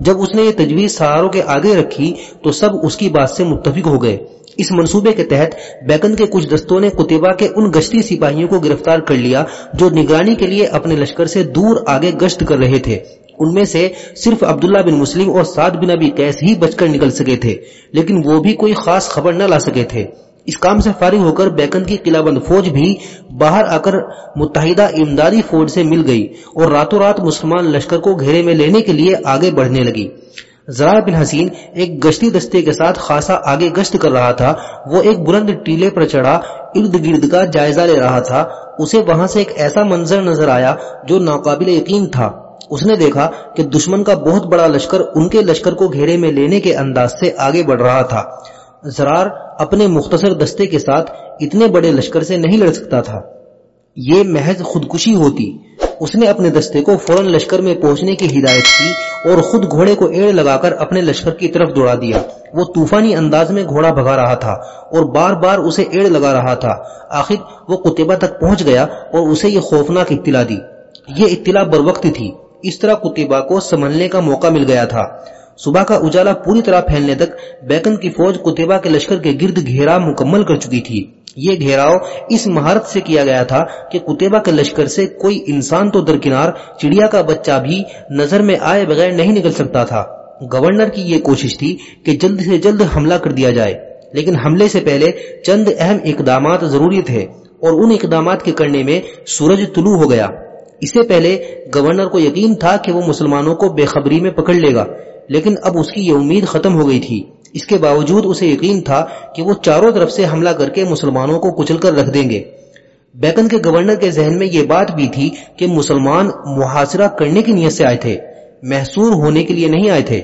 جب اس نے یہ تجویز سہاروں کے آگے رکھی تو سب اس کی بات سے متفق ہو گئے۔ اس منصوبے کے تحت بیکن کے کچھ دستوں نے کتبہ کے ان گشتی سپاہیوں کو گرفتار کر لیا جو نگرانی کے لیے اپنے لشکر سے دور آگے گشت کر رہے تھے۔ ان میں سے صرف عبداللہ بن مسلم اور سعد بن ابی کیس ہی بچ کر نکل سکے تھے، لیکن وہ بھی کوئی خاص خبر نہ لا سکے تھے۔ اس کام سے فارغ ہو کر بیکن کی قلعہ بند فوج بھی باہر آ کر متحدہ امدادی فوج سے مل گئی اور راتوں رات مسلمان لشکر کو گھیرے میں لینے کے لیے آگے بڑھنے لگی۔ زرار بن حسین ایک گشتی دستے کے ساتھ خاصا آگے گشت کر رہا تھا۔ وہ ایک بلند ٹیلے پر چڑھا، ارد گرد کا جائزہ لے رہا تھا۔ اسے وہاں سے ایک ایسا منظر نظر آیا جو ناقابل یقین تھا۔ اس نے دیکھا کہ دشمن کا بہت بڑا لشکر ان کے لشکر کو گھیرے میں لینے کے انداز سے آگے بڑھ رہا تھا۔ زرار اپنے مختصر دستے کے ساتھ اتنے بڑے لشکر سے نہیں لڑ سکتا تھا۔ یہ محض خودکشی ہوتی۔ اس نے اپنے دستے کو فوراً لشکر میں پہنچنے کی ہدایت کی اور خود گھوڑے کو ایڑ لگا کر اپنے لشکر کی طرف دوڑا دیا۔ وہ طوفانی انداز میں گھوڑا بھگا رہا تھا اور بار بار اسے ایڑ لگا رہا تھا۔ آخر وہ کتبہ تک پہنچ گیا اور اسے یہ خوفناک اطلاع دی۔ یہ اطلاع بر وقت تھی۔ اس طرح کتبہ کو سنبھلنے کا موقع مل گیا تھا۔ صبح کا اجالا پوری طرح پھیلنے تک بیکن کی فوج کتبہ کے لشکر کے گرد گھیرا مکمل کر چکی تھی۔ یہ گھیراؤ اس مہارت سے کیا گیا تھا کہ کتبہ کے لشکر سے کوئی انسان تو درکنار چڑیا کا بچہ بھی نظر میں آئے بغیر نہیں نکل سکتا تھا۔ گورنر کی یہ کوشش تھی کہ جلد سے جلد حملہ کر دیا جائے، لیکن حملے سے پہلے چند اہم اقدامات ضروری تھے اور ان اقدامات کے کرنے میں سورج طلوع ہو گیا۔ اس سے پہلے گورنر کو یقین تھا کہ وہ مسلمانوں کو بے خبری میں پکڑ لے گا، لیکن اب اس کی یہ امید ختم ہو گئی تھی۔ اس کے باوجود اسے یقین تھا کہ وہ چاروں طرف سے حملہ کر کے مسلمانوں کو کچل کر رکھ دیں گے۔ بیکن کے گورنر کے ذہن میں یہ بات بھی تھی کہ مسلمان محاصرہ کرنے کی نیت سے آئے تھے محسور ہونے کے لیے نہیں آئے تھے۔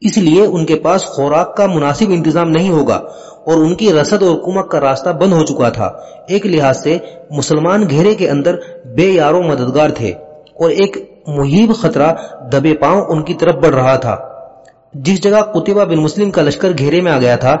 اس لیے ان کے پاس خوراک کا مناسب انتظام نہیں ہوگا اور ان کی رسد اور کمک کا راستہ بند ہو چکا تھا۔ ایک لحاظ سے مسلمان گھیرے کے اندر بے یاروں مددگار تھے اور ایک محیب خطرہ دبے پاؤں ان کی طرف بڑھ رہا تھا۔ جس جگہ قطبہ بن مسلم کا لشکر گھیرے میں آ گیا تھا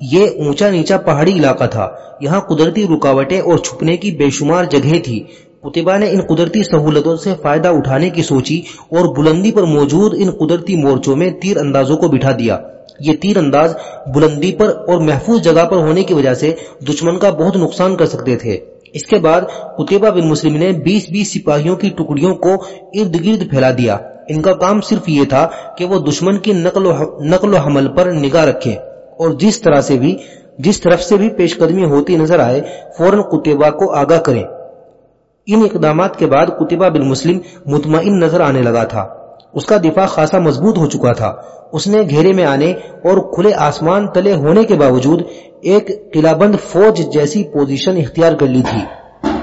یہ اونچا نیچا پہاڑی علاقہ تھا۔ یہاں قدرتی رکاوٹیں اور چھپنے کی بے شمار جگہ تھی قطبہ نے ان قدرتی سہولتوں سے فائدہ اٹھانے کی سوچی اور بلندی پر موجود ان قدرتی مورچوں میں تیر اندازوں کو بٹھا دیا۔ یہ تیر انداز بلندی پر اور محفوظ جگہ پر ہونے کی وجہ سے دشمن کا بہت نقصان کر سکتے تھے۔ اس کے بعد قطبہ بن مسلم نے بیس بیس سپاہیوں کی ٹکڑیوں کو ارد گرد پھیلا دیا۔ ان کا کام صرف یہ تھا کہ وہ دشمن کی نقل و نقل و حمل پر نگاہ رکھیں اور جس طرح سے بھی جس طرف سے بھی پیش قدمی ہوتی نظر آئے، فوراً قطبہ کو آگاہ کریں۔ ان اقدامات کے بعد قطبہ بن مسلم مطمئن نظر آنے لگا تھا۔ اس کا دفاع خاصا مضبوط ہو چکا تھا۔ اس نے گھیرے میں آنے اور کھلے آسمان تلے ہونے کے باوجود ایک قلعہ بند فوج جیسی پوزیشن اختیار کر لی تھی۔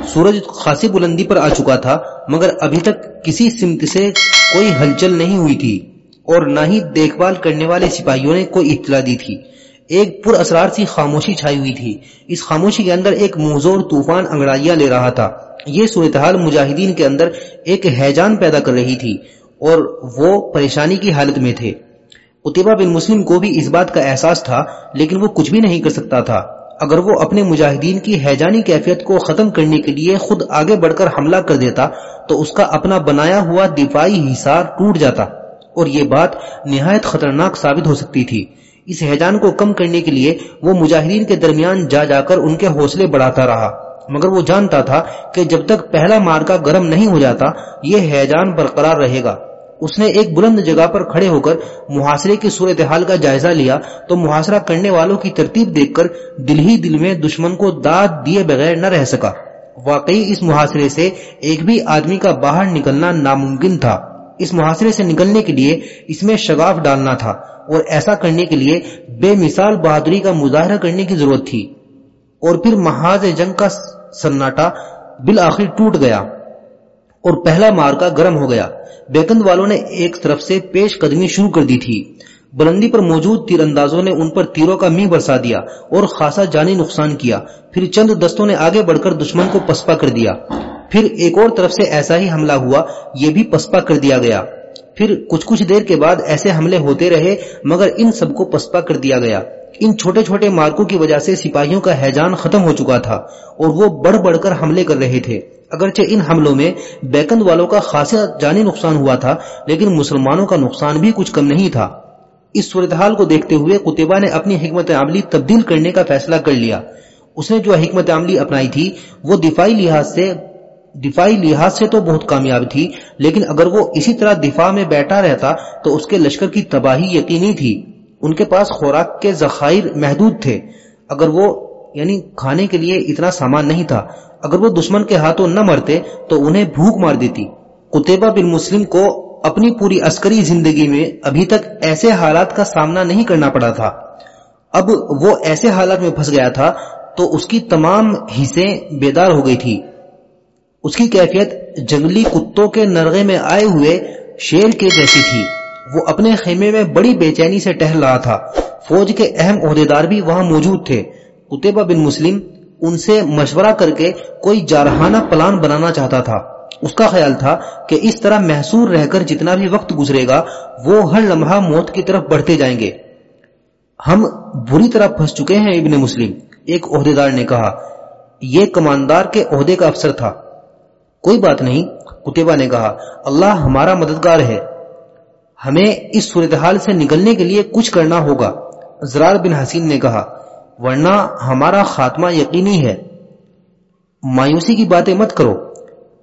سورج خاصی بلندی پر آ چکا تھا، مگر ابھی تک کسی سمت سے کوئی ہلچل نہیں ہوئی تھی اور نہ ہی دیکھ بھال کرنے والے سپاہیوں نے کوئی اطلاع دی تھی۔ ایک پر اسرار سی خاموشی چھائی ہوئی تھی۔ اس خاموشی کے اندر ایک موزور طوفان انگڑائیاں لے رہا تھا۔ یہ صورتحال مجاہدین کے اندر ایک حیجان پیدا کر رہی تھی اور وہ پریشانی کی حالت میں تھے۔ اتبا بن مسلم کو بھی اس بات کا احساس تھا، لیکن وہ کچھ بھی نہیں کر سکتا تھا۔ اگر وہ اپنے مجاہدین کی حیجانی کیفیت کو ختم کرنے کے لیے خود آگے بڑھ کر حملہ کر دیتا تو اس کا اپنا بنایا ہوا دفاعی حصار ٹوٹ جاتا اور یہ بات نہایت خطرناک ثابت ہو سکتی تھی۔ اس حیجان کو کم کرنے کے لیے وہ مجاہدین کے درمیان جا جا کر ان کے حوصلے بڑھاتا رہا۔ مگر وہ جانتا تھا کہ جب تک پہلا مارکا گرم نہیں ہو جاتا، یہ حیجان برقرار رہے گا۔ اس نے ایک بلند جگہ پر کھڑے ہو کر محاصرے کی صورتحال کا جائزہ لیا تو محاصرہ کرنے والوں کی ترتیب دیکھ کر دل ہی دل میں دشمن کو داد دیے بغیر نہ رہ سکا۔ واقعی اس محاصرے سے ایک بھی آدمی کا باہر نکلنا ناممکن تھا۔ اس محاصرے سے نکلنے کے لیے اس میں شگاف ڈالنا تھا اور ایسا کرنے کے لیے بے مثال بہادری کا مظاہرہ کرنے کی ضرورت تھی۔ اور پھر محاذ جنگ کا سناٹا بالآخر ٹوٹ گیا۔ اور پہلا مارکا گرم ہو گیا۔ بیکند والوں نے ایک طرف سے پیش قدمی شروع کر دی تھی۔ بلندی پر موجود تیر اندازوں نے ان پر تیروں کا می برسا دیا اور خاصا جانی نقصان کیا۔ پھر چند دستوں نے آگے بڑھ کر دشمن کو پسپا کر دیا۔ پھر ایک اور طرف سے ایسا ہی حملہ ہوا، یہ بھی پسپا کر دیا گیا۔ پھر کچھ کچھ دیر کے بعد ایسے حملے ہوتے رہے، مگر ان سب کو پسپا کر دیا گیا۔ ان چھوٹے چھوٹے مارکوں کی وجہ سے سپاہیوں کا حیجان ختم ہو چکا تھا اور وہ بڑھ بڑھ کر حملے کر رہے تھے۔ اگرچہ ان حملوں میں بیکند والوں کا خاصا جانی نقصان ہوا تھا، لیکن مسلمانوں کا نقصان بھی کچھ کم نہیں تھا۔ اس صورتحال کو دیکھتے ہوئے قطبہ نے اپنی حکمت عملی تبدیل کرنے کا فیصلہ کر لیا۔ اس نے جو حکمت عملی اپنائی تھی، وہ دفاعی لحاظ سے دفاعی لحاظ سے تو بہت کامیاب تھی، لیکن اگر وہ اسی طرح دفاع میں بیٹھا رہتا تو اس کے لشکر کی تباہی یقینی تھی۔ ان کے پاس خوراک کے ذخائر محدود تھے۔ اگر وہ یعنی کھانے کے لیے اتنا سامان نہیں تھا، اگر وہ دشمن کے ہاتھوں نہ مرتے تو انہیں بھوک مار دیتی۔ قطبہ بن مسلم کو اپنی پوری عسکری زندگی میں ابھی تک ایسے حالات کا سامنا نہیں کرنا پڑا تھا۔ اب وہ ایسے حالات میں پھنس گیا تھا تو اس کی تمام حصیں بیدار ہو گئی تھی۔ اس کی کیفیت جنگلی کتوں کے نرغے میں آئے ہوئے شیر کے جیسی تھی۔ وہ اپنے خیمے میں بڑی بے چینی سے ٹہل رہا تھا۔ فوج کے اہم عہدیدار بھی وہاں موجود تھے۔ قطبہ بن مسلم ان سے مشورہ کر کے کوئی جارحانہ پلان بنانا چاہتا تھا۔ اس کا خیال تھا کہ اس طرح محسور رہ کر جتنا بھی وقت گزرے گا، وہ ہر لمحہ موت کی طرف بڑھتے جائیں گے۔ ہم بری طرح پھنس چکے ہیں، ابن مسلم، ایک عہدیدار نے کہا۔ یہ کماندار کے عہدے کا افسر تھا۔ کوئی بات نہیں کتبہ نے کہا۔ اللہ ہمارا مددگار ہے۔ ہمیں اس صورتحال سے نکلنے کے لیے کچھ کرنا ہوگا۔ زرار بن حسین نے کہا، ورنہ ہمارا خاتمہ یقینی ہے۔ مایوسی کی باتیں مت کرو۔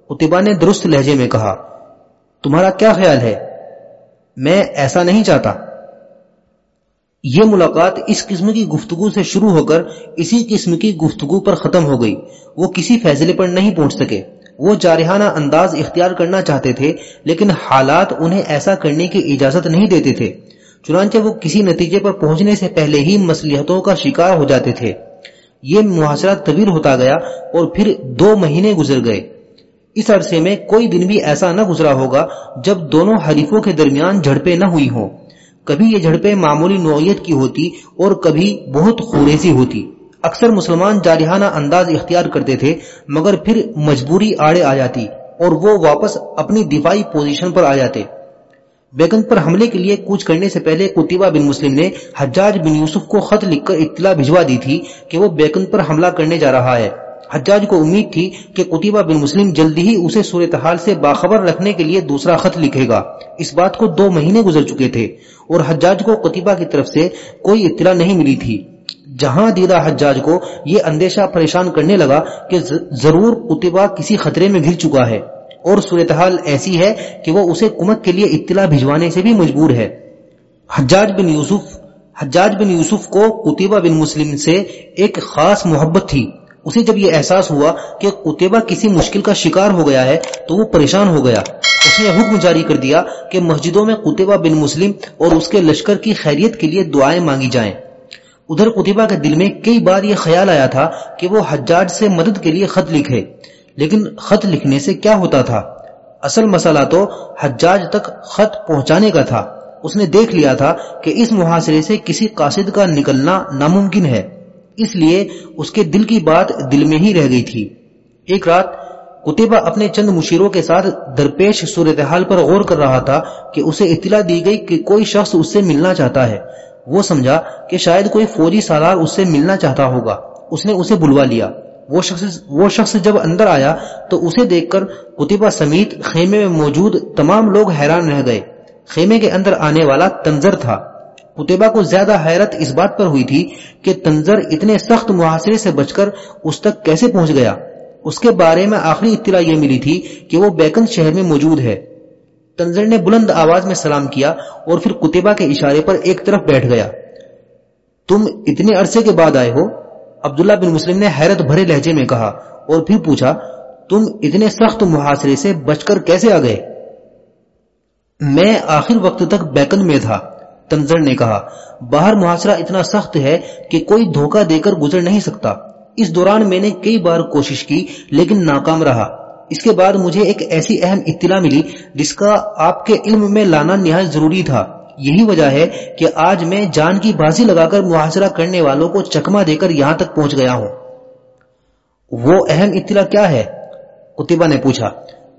اتبا نے درست لہجے میں کہا، تمہارا کیا خیال ہے؟ میں ایسا نہیں چاہتا۔ یہ ملاقات اس قسم کی گفتگو سے شروع ہو کر اسی قسم کی گفتگو پر ختم ہو گئی۔ وہ کسی فیصلے پر نہیں پہنچ سکے۔ وہ جارحانہ انداز اختیار کرنا چاہتے تھے، لیکن حالات انہیں ایسا کرنے کی اجازت نہیں دیتے تھے۔ چنانچہ وہ کسی نتیجے پر پہنچنے سے پہلے ہی مسلحتوں کا شکار ہو جاتے تھے۔ یہ محاصرہ طویل ہوتا گیا اور پھر دو مہینے گزر گئے۔ اس عرصے میں کوئی دن بھی ایسا نہ گزرا ہوگا جب دونوں حریفوں کے درمیان جھڑپیں نہ ہوئی ہوں۔ کبھی یہ جھڑپیں معمولی نوعیت کی ہوتی اور کبھی بہت خوریزی ہوتی۔ اکثر مسلمان جارحانہ انداز اختیار کرتے تھے، مگر پھر مجبوری آڑے آ جاتی اور وہ واپس اپنی دفاعی پوزیشن پر آ جاتے۔ بیگن پر حملے کے لیے کوچ کرنے سے پہلے قطبہ بن مسلم نے حجاج بن یوسف کو خط لکھ کر اطلاع بھجوا دی تھی کہ وہ بیکن پر حملہ کرنے جا رہا ہے۔ حجاج کو امید تھی کہ قطبہ بن مسلم جلدی ہی اسے صورتحال سے باخبر رکھنے کے لیے دوسرا خط لکھے گا۔ اس بات کو دو مہینے گزر چکے تھے اور حجاج کو قطبہ کی طرف سے کوئی اطلاع نہیں ملی تھی۔ جہاں دیدہ حجاج کو یہ اندیشہ پریشان کرنے لگا کہ ضرور قطبہ کسی خطرے میں گر چکا ہے اور صورتحال ایسی ہے کہ وہ اسے کمک کے لیے اطلاع بھجوانے سے بھی مجبور ہے۔ حجاج بن یوسف، حجاج بن یوسف کو قطبہ بن مسلم سے ایک خاص محبت تھی۔ اسے جب یہ احساس ہوا کہ قطبہ کسی مشکل کا شکار ہو گیا ہے تو وہ پریشان ہو گیا۔ اس نے حکم جاری کر دیا کہ مسجدوں میں قطبہ بن مسلم اور اس کے لشکر کی خیریت کے لیے دعائیں مانگی جائیں۔ ادھر قطبہ کے دل میں کئی بار یہ خیال آیا تھا کہ وہ حجاج سے مدد کے لیے خط لکھے۔ لیکن خط لکھنے سے کیا ہوتا تھا؟ اصل مسئلہ تو حجاج تک خط پہنچانے کا تھا۔ اس نے دیکھ لیا تھا کہ اس محاصرے سے کسی قاصد کا نکلنا ناممکن ہے۔ اس لیے اس کے دل کی بات دل میں ہی رہ گئی تھی۔ ایک رات قطبہ اپنے چند مشیروں کے ساتھ درپیش صورتحال پر غور کر رہا تھا کہ اسے اطلاع دی گئی کہ کوئی شخص اس سے ملنا چاہتا ہے۔ وہ سمجھا کہ شاید کوئی فوجی سالار اس سے ملنا چاہتا ہوگا۔ اس نے اسے بلوا لیا۔ وہ شخص وہ شخص جب اندر آیا تو اسے دیکھ کر قطبہ سمیت خیمے میں موجود تمام لوگ حیران رہ گئے۔ خیمے کے اندر آنے والا تنظر تھا۔ قطبہ کو زیادہ حیرت اس بات پر ہوئی تھی کہ تنظر اتنے سخت محاصرے سے بچ کر اس تک کیسے پہنچ گیا۔ اس کے بارے میں آخری اطلاع یہ ملی تھی کہ وہ بیکن شہر میں موجود ہے۔ تنظر نے بلند آواز میں سلام کیا اور پھر قطبہ کے اشارے پر ایک طرف بیٹھ گیا۔ تم اتنے عرصے کے بعد آئے ہو؟ عبداللہ بن مسلم نے حیرت بھرے لہجے میں کہا اور پھر پوچھا، تم اتنے سخت محاصرے سے بچ کر کیسے آ گئے؟ میں آخر وقت تک بیکن میں تھا تنظر نے کہا۔ باہر محاصرہ اتنا سخت ہے کہ کوئی دھوکہ دے کر گزر نہیں سکتا۔ اس دوران میں نے کئی بار کوشش کی لیکن ناکام رہا۔ اس کے بعد مجھے ایک ایسی اہم اطلاع ملی جس کا آپ کے علم میں لانا نہایت ضروری تھا۔ یہی وجہ ہے کہ آج میں جان کی بازی لگا کر محاصرہ کرنے والوں کو چکما دے کر یہاں تک پہنچ گیا ہوں۔ وہ اہم اطلاع کیا ہے؟ قطبہ نے پوچھا۔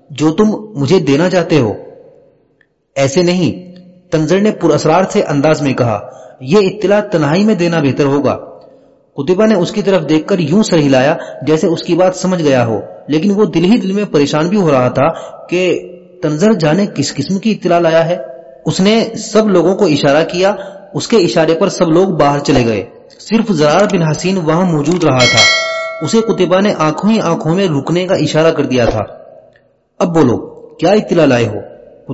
جو تم مجھے دینا چاہتے ہو۔ ایسے نہیں، تنظر نے پر اسرار سے انداز میں کہا۔ یہ اطلاع تنہائی میں دینا بہتر ہوگا۔ قطبہ نے اس کی طرف دیکھ کر یوں سر ہلایا جیسے اس کی بات سمجھ گیا ہو۔ لیکن وہ دل ہی دل میں پریشان بھی ہو رہا تھا کہ تنظر جانے کس قسم کی اطلاع لایا ہے۔ اس نے سب لوگوں کو اشارہ کیا، اس کے اشارے پر سب لوگ باہر چلے گئے۔ صرف زرار بن حسین وہاں موجود رہا تھا۔ اسے کتبہ نے آنکھوں ہی آنکھوں میں رکنے کا اشارہ کر دیا تھا۔ اب بولو، کیا اطلاع لائے ہو؟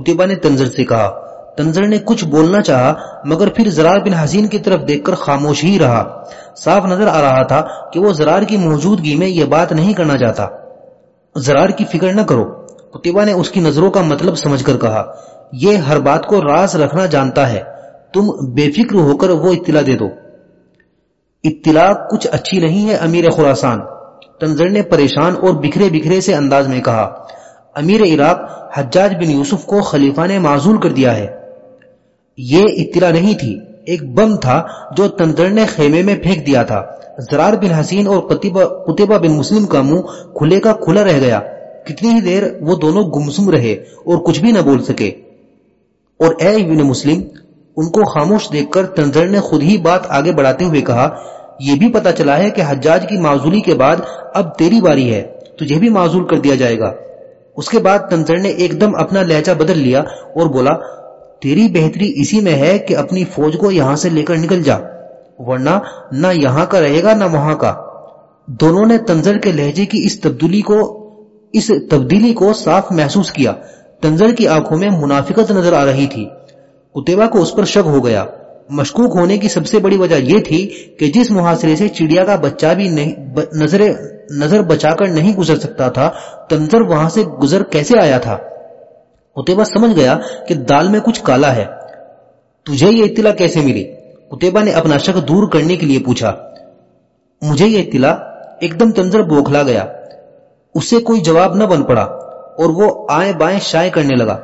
کتبہ نے تنظر سے کہا تنظر نے کچھ بولنا چاہا، مگر پھر زرار بن حسین کی طرف دیکھ کر خاموش ہی رہا۔ صاف نظر آ رہا تھا کہ وہ زرار کی موجودگی میں یہ بات نہیں کرنا چاہتا۔ زرار کی فکر نہ کرو۔ کتبہ نے اس کی نظروں کا مطلب سمجھ کر کہا، یہ ہر بات کو راز رکھنا جانتا ہے۔ تم بے فکر ہو کر وہ اطلاع دے دو۔ اطلاع کچھ اچھی نہیں ہے امیر خوراسان تنظر نے پریشان اور بکھرے بکھرے سے انداز میں کہا، امیر عراق حجاج بن یوسف کو خلیفہ نے معذول کر دیا ہے۔ یہ اطلاع نہیں تھی، ایک بم تھا جو تنظر نے خیمے میں پھینک دیا تھا۔ زرار بن حسین اور قطبہ بن مسلم کا منہ کھلے کا کھلا رہ گیا۔ کتنی ہی دیر وہ دونوں گمسم رہے اور کچھ بھی نہ بول سکے۔ اور اے ابن مسلم، ان کو خاموش دیکھ کر تنظر نے خود ہی بات آگے بڑھاتے ہوئے کہا، یہ بھی پتا چلا ہے کہ حجاج کی معذولی کے بعد اب تیری باری ہے، تجھے بھی معذول کر دیا جائے گا۔ اس کے بعد تنظر نے ایک دم اپنا لہجہ بدل لیا اور بولا تیری بہتری اسی میں ہے کہ اپنی فوج کو یہاں سے لے کر نکل جا، ورنہ نہ یہاں کا رہے گا نہ وہاں کا۔ دونوں نے تنظر کے لہجے کی اس تبدیلی کو، اس تبدیلی کو صاف محسوس کیا۔ تنظر کی آنکھوں میں منافقت نظر آ رہی تھی۔ کتبہ کو اس پر شک ہو گیا۔ مشکوک ہونے کی سب سے بڑی وجہ یہ تھی کہ جس محاصرے سے چڑیا کا بچہ بھی نظر نظر بچا کر نہیں گزر سکتا تھا تنظر وہاں سے گزر کیسے آیا تھا؟ کتبہ سمجھ گیا کہ دال میں کچھ کالا ہے۔ تجھے یہ اطلاع کیسے ملی؟ کتبہ نے اپنا شک دور کرنے کے لیے پوچھا۔ مجھے یہ اطلاع ایک دم تنظر بوکھلا گیا۔ اس سے کوئی جواب نہ بن پڑا اور وہ آئیں بائیں شائع کرنے لگا۔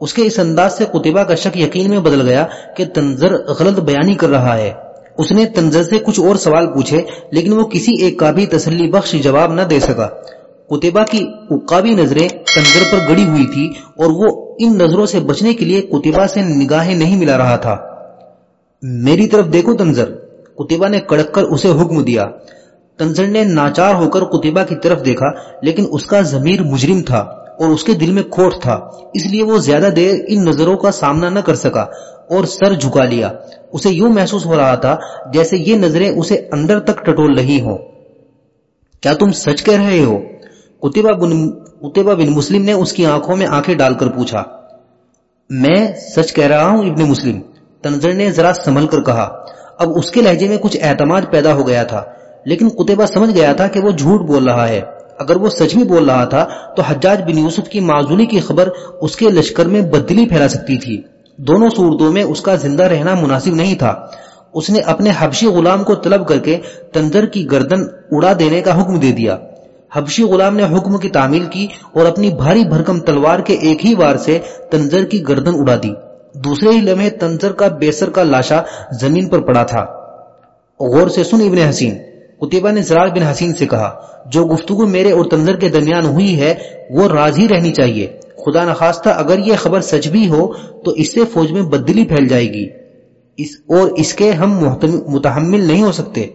اس کے اس انداز سے قطبہ کا شک یقین میں بدل گیا کہ تنظر غلط بیانی کر رہا ہے۔ اس نے تنظر سے کچھ اور سوال پوچھے، لیکن وہ کسی ایک کا بھی تسلی بخش جواب نہ دے سکا۔ قطبہ کی اقابی نظریں تنظر پر گڑی ہوئی تھی اور وہ ان نظروں سے بچنے کے لیے قطبہ سے نگاہیں نہیں ملا رہا تھا۔ میری طرف دیکھو تنظر۔ قطبہ نے کڑک کر اسے حکم دیا۔ تنظر نے ناچار ہو کر قطبہ کی طرف دیکھا، لیکن اس کا ضمیر مجرم تھا اور اس کے دل میں کھوٹ تھا۔ اس لیے وہ زیادہ دیر ان نظروں کا سامنا نہ کر سکا اور سر جھکا لیا۔ اسے یوں محسوس ہو رہا تھا جیسے یہ نظریں اسے اندر تک ٹٹول رہی ہوں۔ کیا تم سچ کہہ رہے ہو؟ قطبہ بن قطبہ بن مسلم نے اس کی آنکھوں میں آنکھیں ڈال کر پوچھا، میں سچ کہہ رہا ہوں ابن مسلم؟ تنظر نے ذرا سنبھل کر کہا، اب اس کے لہجے میں کچھ اعتماد پیدا ہو گیا تھا، لیکن قطبہ سمجھ گیا تھا کہ وہ جھوٹ بول رہا ہے۔ اگر وہ سچ بھی بول رہا تھا، تو حجاج بن یوسف کی معذولی کی خبر اس کے لشکر میں بدلی پھیلا سکتی تھی۔ دونوں صورتوں میں اس کا زندہ رہنا مناسب نہیں تھا۔ اس نے اپنے حبشی غلام کو طلب کر کے تنظر کی گردن اڑا دینے کا حکم دے دیا۔ حبشی غلام نے حکم کی تعمیل کی اور اپنی بھاری بھرکم تلوار کے ایک ہی وار سے تنظر کی گردن اڑا دی۔ دوسرے ہی لمحے تنظر کا بیسر کا لاشا زمین پر پڑا تھا۔ غور سے سن ابن حسین۔ قطبہ نے زرار بن حسین سے کہا، جو گفتگو میرے اور تنظر کے درمیان ہوئی ہے، وہ راضی رہنی چاہیے۔ خدا نخواستہ، اگر یہ خبر سچ بھی ہو، تو اس سے فوج میں بدلی پھیل جائے گی۔ اس اور اس کے ہم متحمل نہیں ہو سکتے۔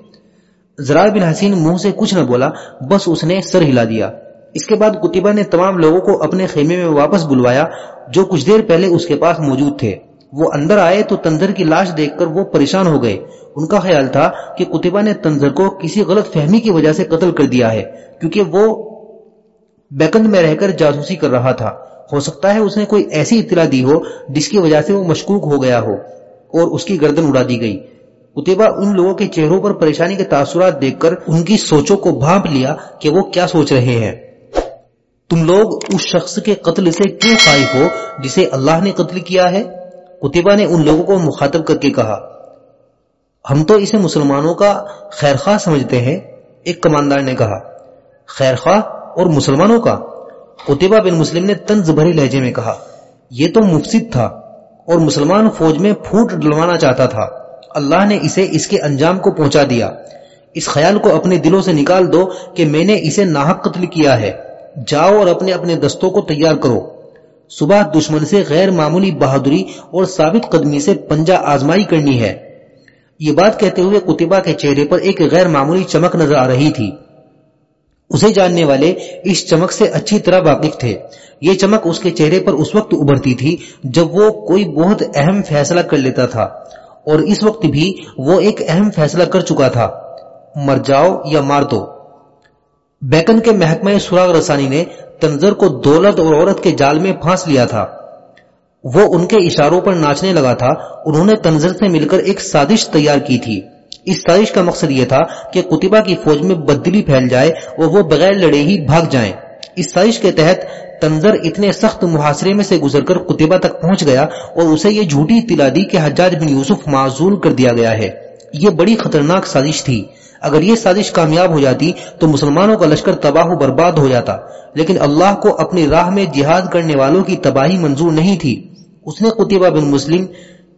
زرار بن حسین منہ سے کچھ نہ بولا، بس اس نے سر ہلا دیا۔ اس کے بعد قطبہ نے تمام لوگوں کو اپنے خیمے میں واپس بلوایا، جو کچھ دیر پہلے اس کے پاس موجود تھے۔ وہ اندر آئے تو تنظر کی لاش دیکھ کر وہ پریشان ہو گئے۔ ان کا خیال تھا کہ کتبہ نے تنظر کو کسی غلط فہمی کی وجہ سے قتل کر دیا ہے، کیونکہ وہ بیکند میں رہ کر جاسوسی کر رہا تھا۔ ہو سکتا ہے اس نے کوئی ایسی اطلاع دی ہو جس کی وجہ سے وہ مشکوک ہو گیا ہو اور اس کی گردن اڑا دی گئی۔ کتبہ ان لوگوں کے چہروں پر پریشانی کے تاثرات دیکھ کر ان کی سوچوں کو بھانپ لیا کہ وہ کیا سوچ رہے ہیں۔ تم لوگ اس شخص کے قتل سے کیوں خائف ہو جسے اللہ نے قتل کیا ہے؟ کتبہ نے ان لوگوں کو مخاطب کر کے کہا، ہم تو اسے مسلمانوں کا خیر خواہ سمجھتے ہیں، ایک کماندار نے کہا خیر خواہ اور مسلمانوں کا؟ قطبہ بن مسلم نے تنز بھری لہجے میں کہا، یہ تو مفسد تھا اور مسلمان فوج میں پھوٹ ڈلوانا چاہتا تھا۔ اللہ نے اسے اس کے انجام کو پہنچا دیا۔ اس خیال کو اپنے دلوں سے نکال دو کہ میں نے اسے ناحق قتل کیا ہے۔ جاؤ اور اپنے اپنے دستوں کو تیار کرو۔ صبح دشمن سے غیر معمولی بہادری اور ثابت قدمی سے پنجہ آزمائی کرنی ہے۔ یہ بات کہتے ہوئے کتبہ کے چہرے پر ایک غیر معمولی چمک نظر آ رہی تھی۔ اسے جاننے والے اس چمک سے اچھی طرح واقف تھے۔ یہ چمک اس کے چہرے پر اس وقت ابھرتی تھی جب وہ کوئی بہت اہم فیصلہ کر لیتا تھا۔ اور اس وقت بھی وہ ایک اہم فیصلہ کر چکا تھا۔ مر جاؤ یا مار دو۔ بیکن کے محکمہ سراغ رسانی نے تنظر کو دولت اور عورت کے جال میں پھانس لیا تھا۔ وہ ان کے اشاروں پر ناچنے لگا تھا۔ انہوں نے تنظر سے مل کر ایک سازش تیار کی تھی۔ اس سازش کا مقصد یہ تھا کہ کتبہ کی فوج میں بدلی پھیل جائے اور وہ بغیر لڑے ہی بھاگ جائیں۔ اس سازش کے تحت تنظر اتنے سخت محاصرے میں سے گزر کر کتبہ تک پہنچ گیا اور اسے یہ جھوٹی اطلاع دی کہ حجاج بن یوسف معذول کر دیا گیا ہے۔ یہ بڑی خطرناک سازش تھی۔ اگر یہ سازش کامیاب ہو جاتی تو مسلمانوں کا لشکر تباہ و برباد ہو جاتا۔ لیکن اللہ کو اپنی راہ میں جہاد کرنے والوں کی تباہی منظور نہیں تھی۔ اس نے قطبہ بن مسلم،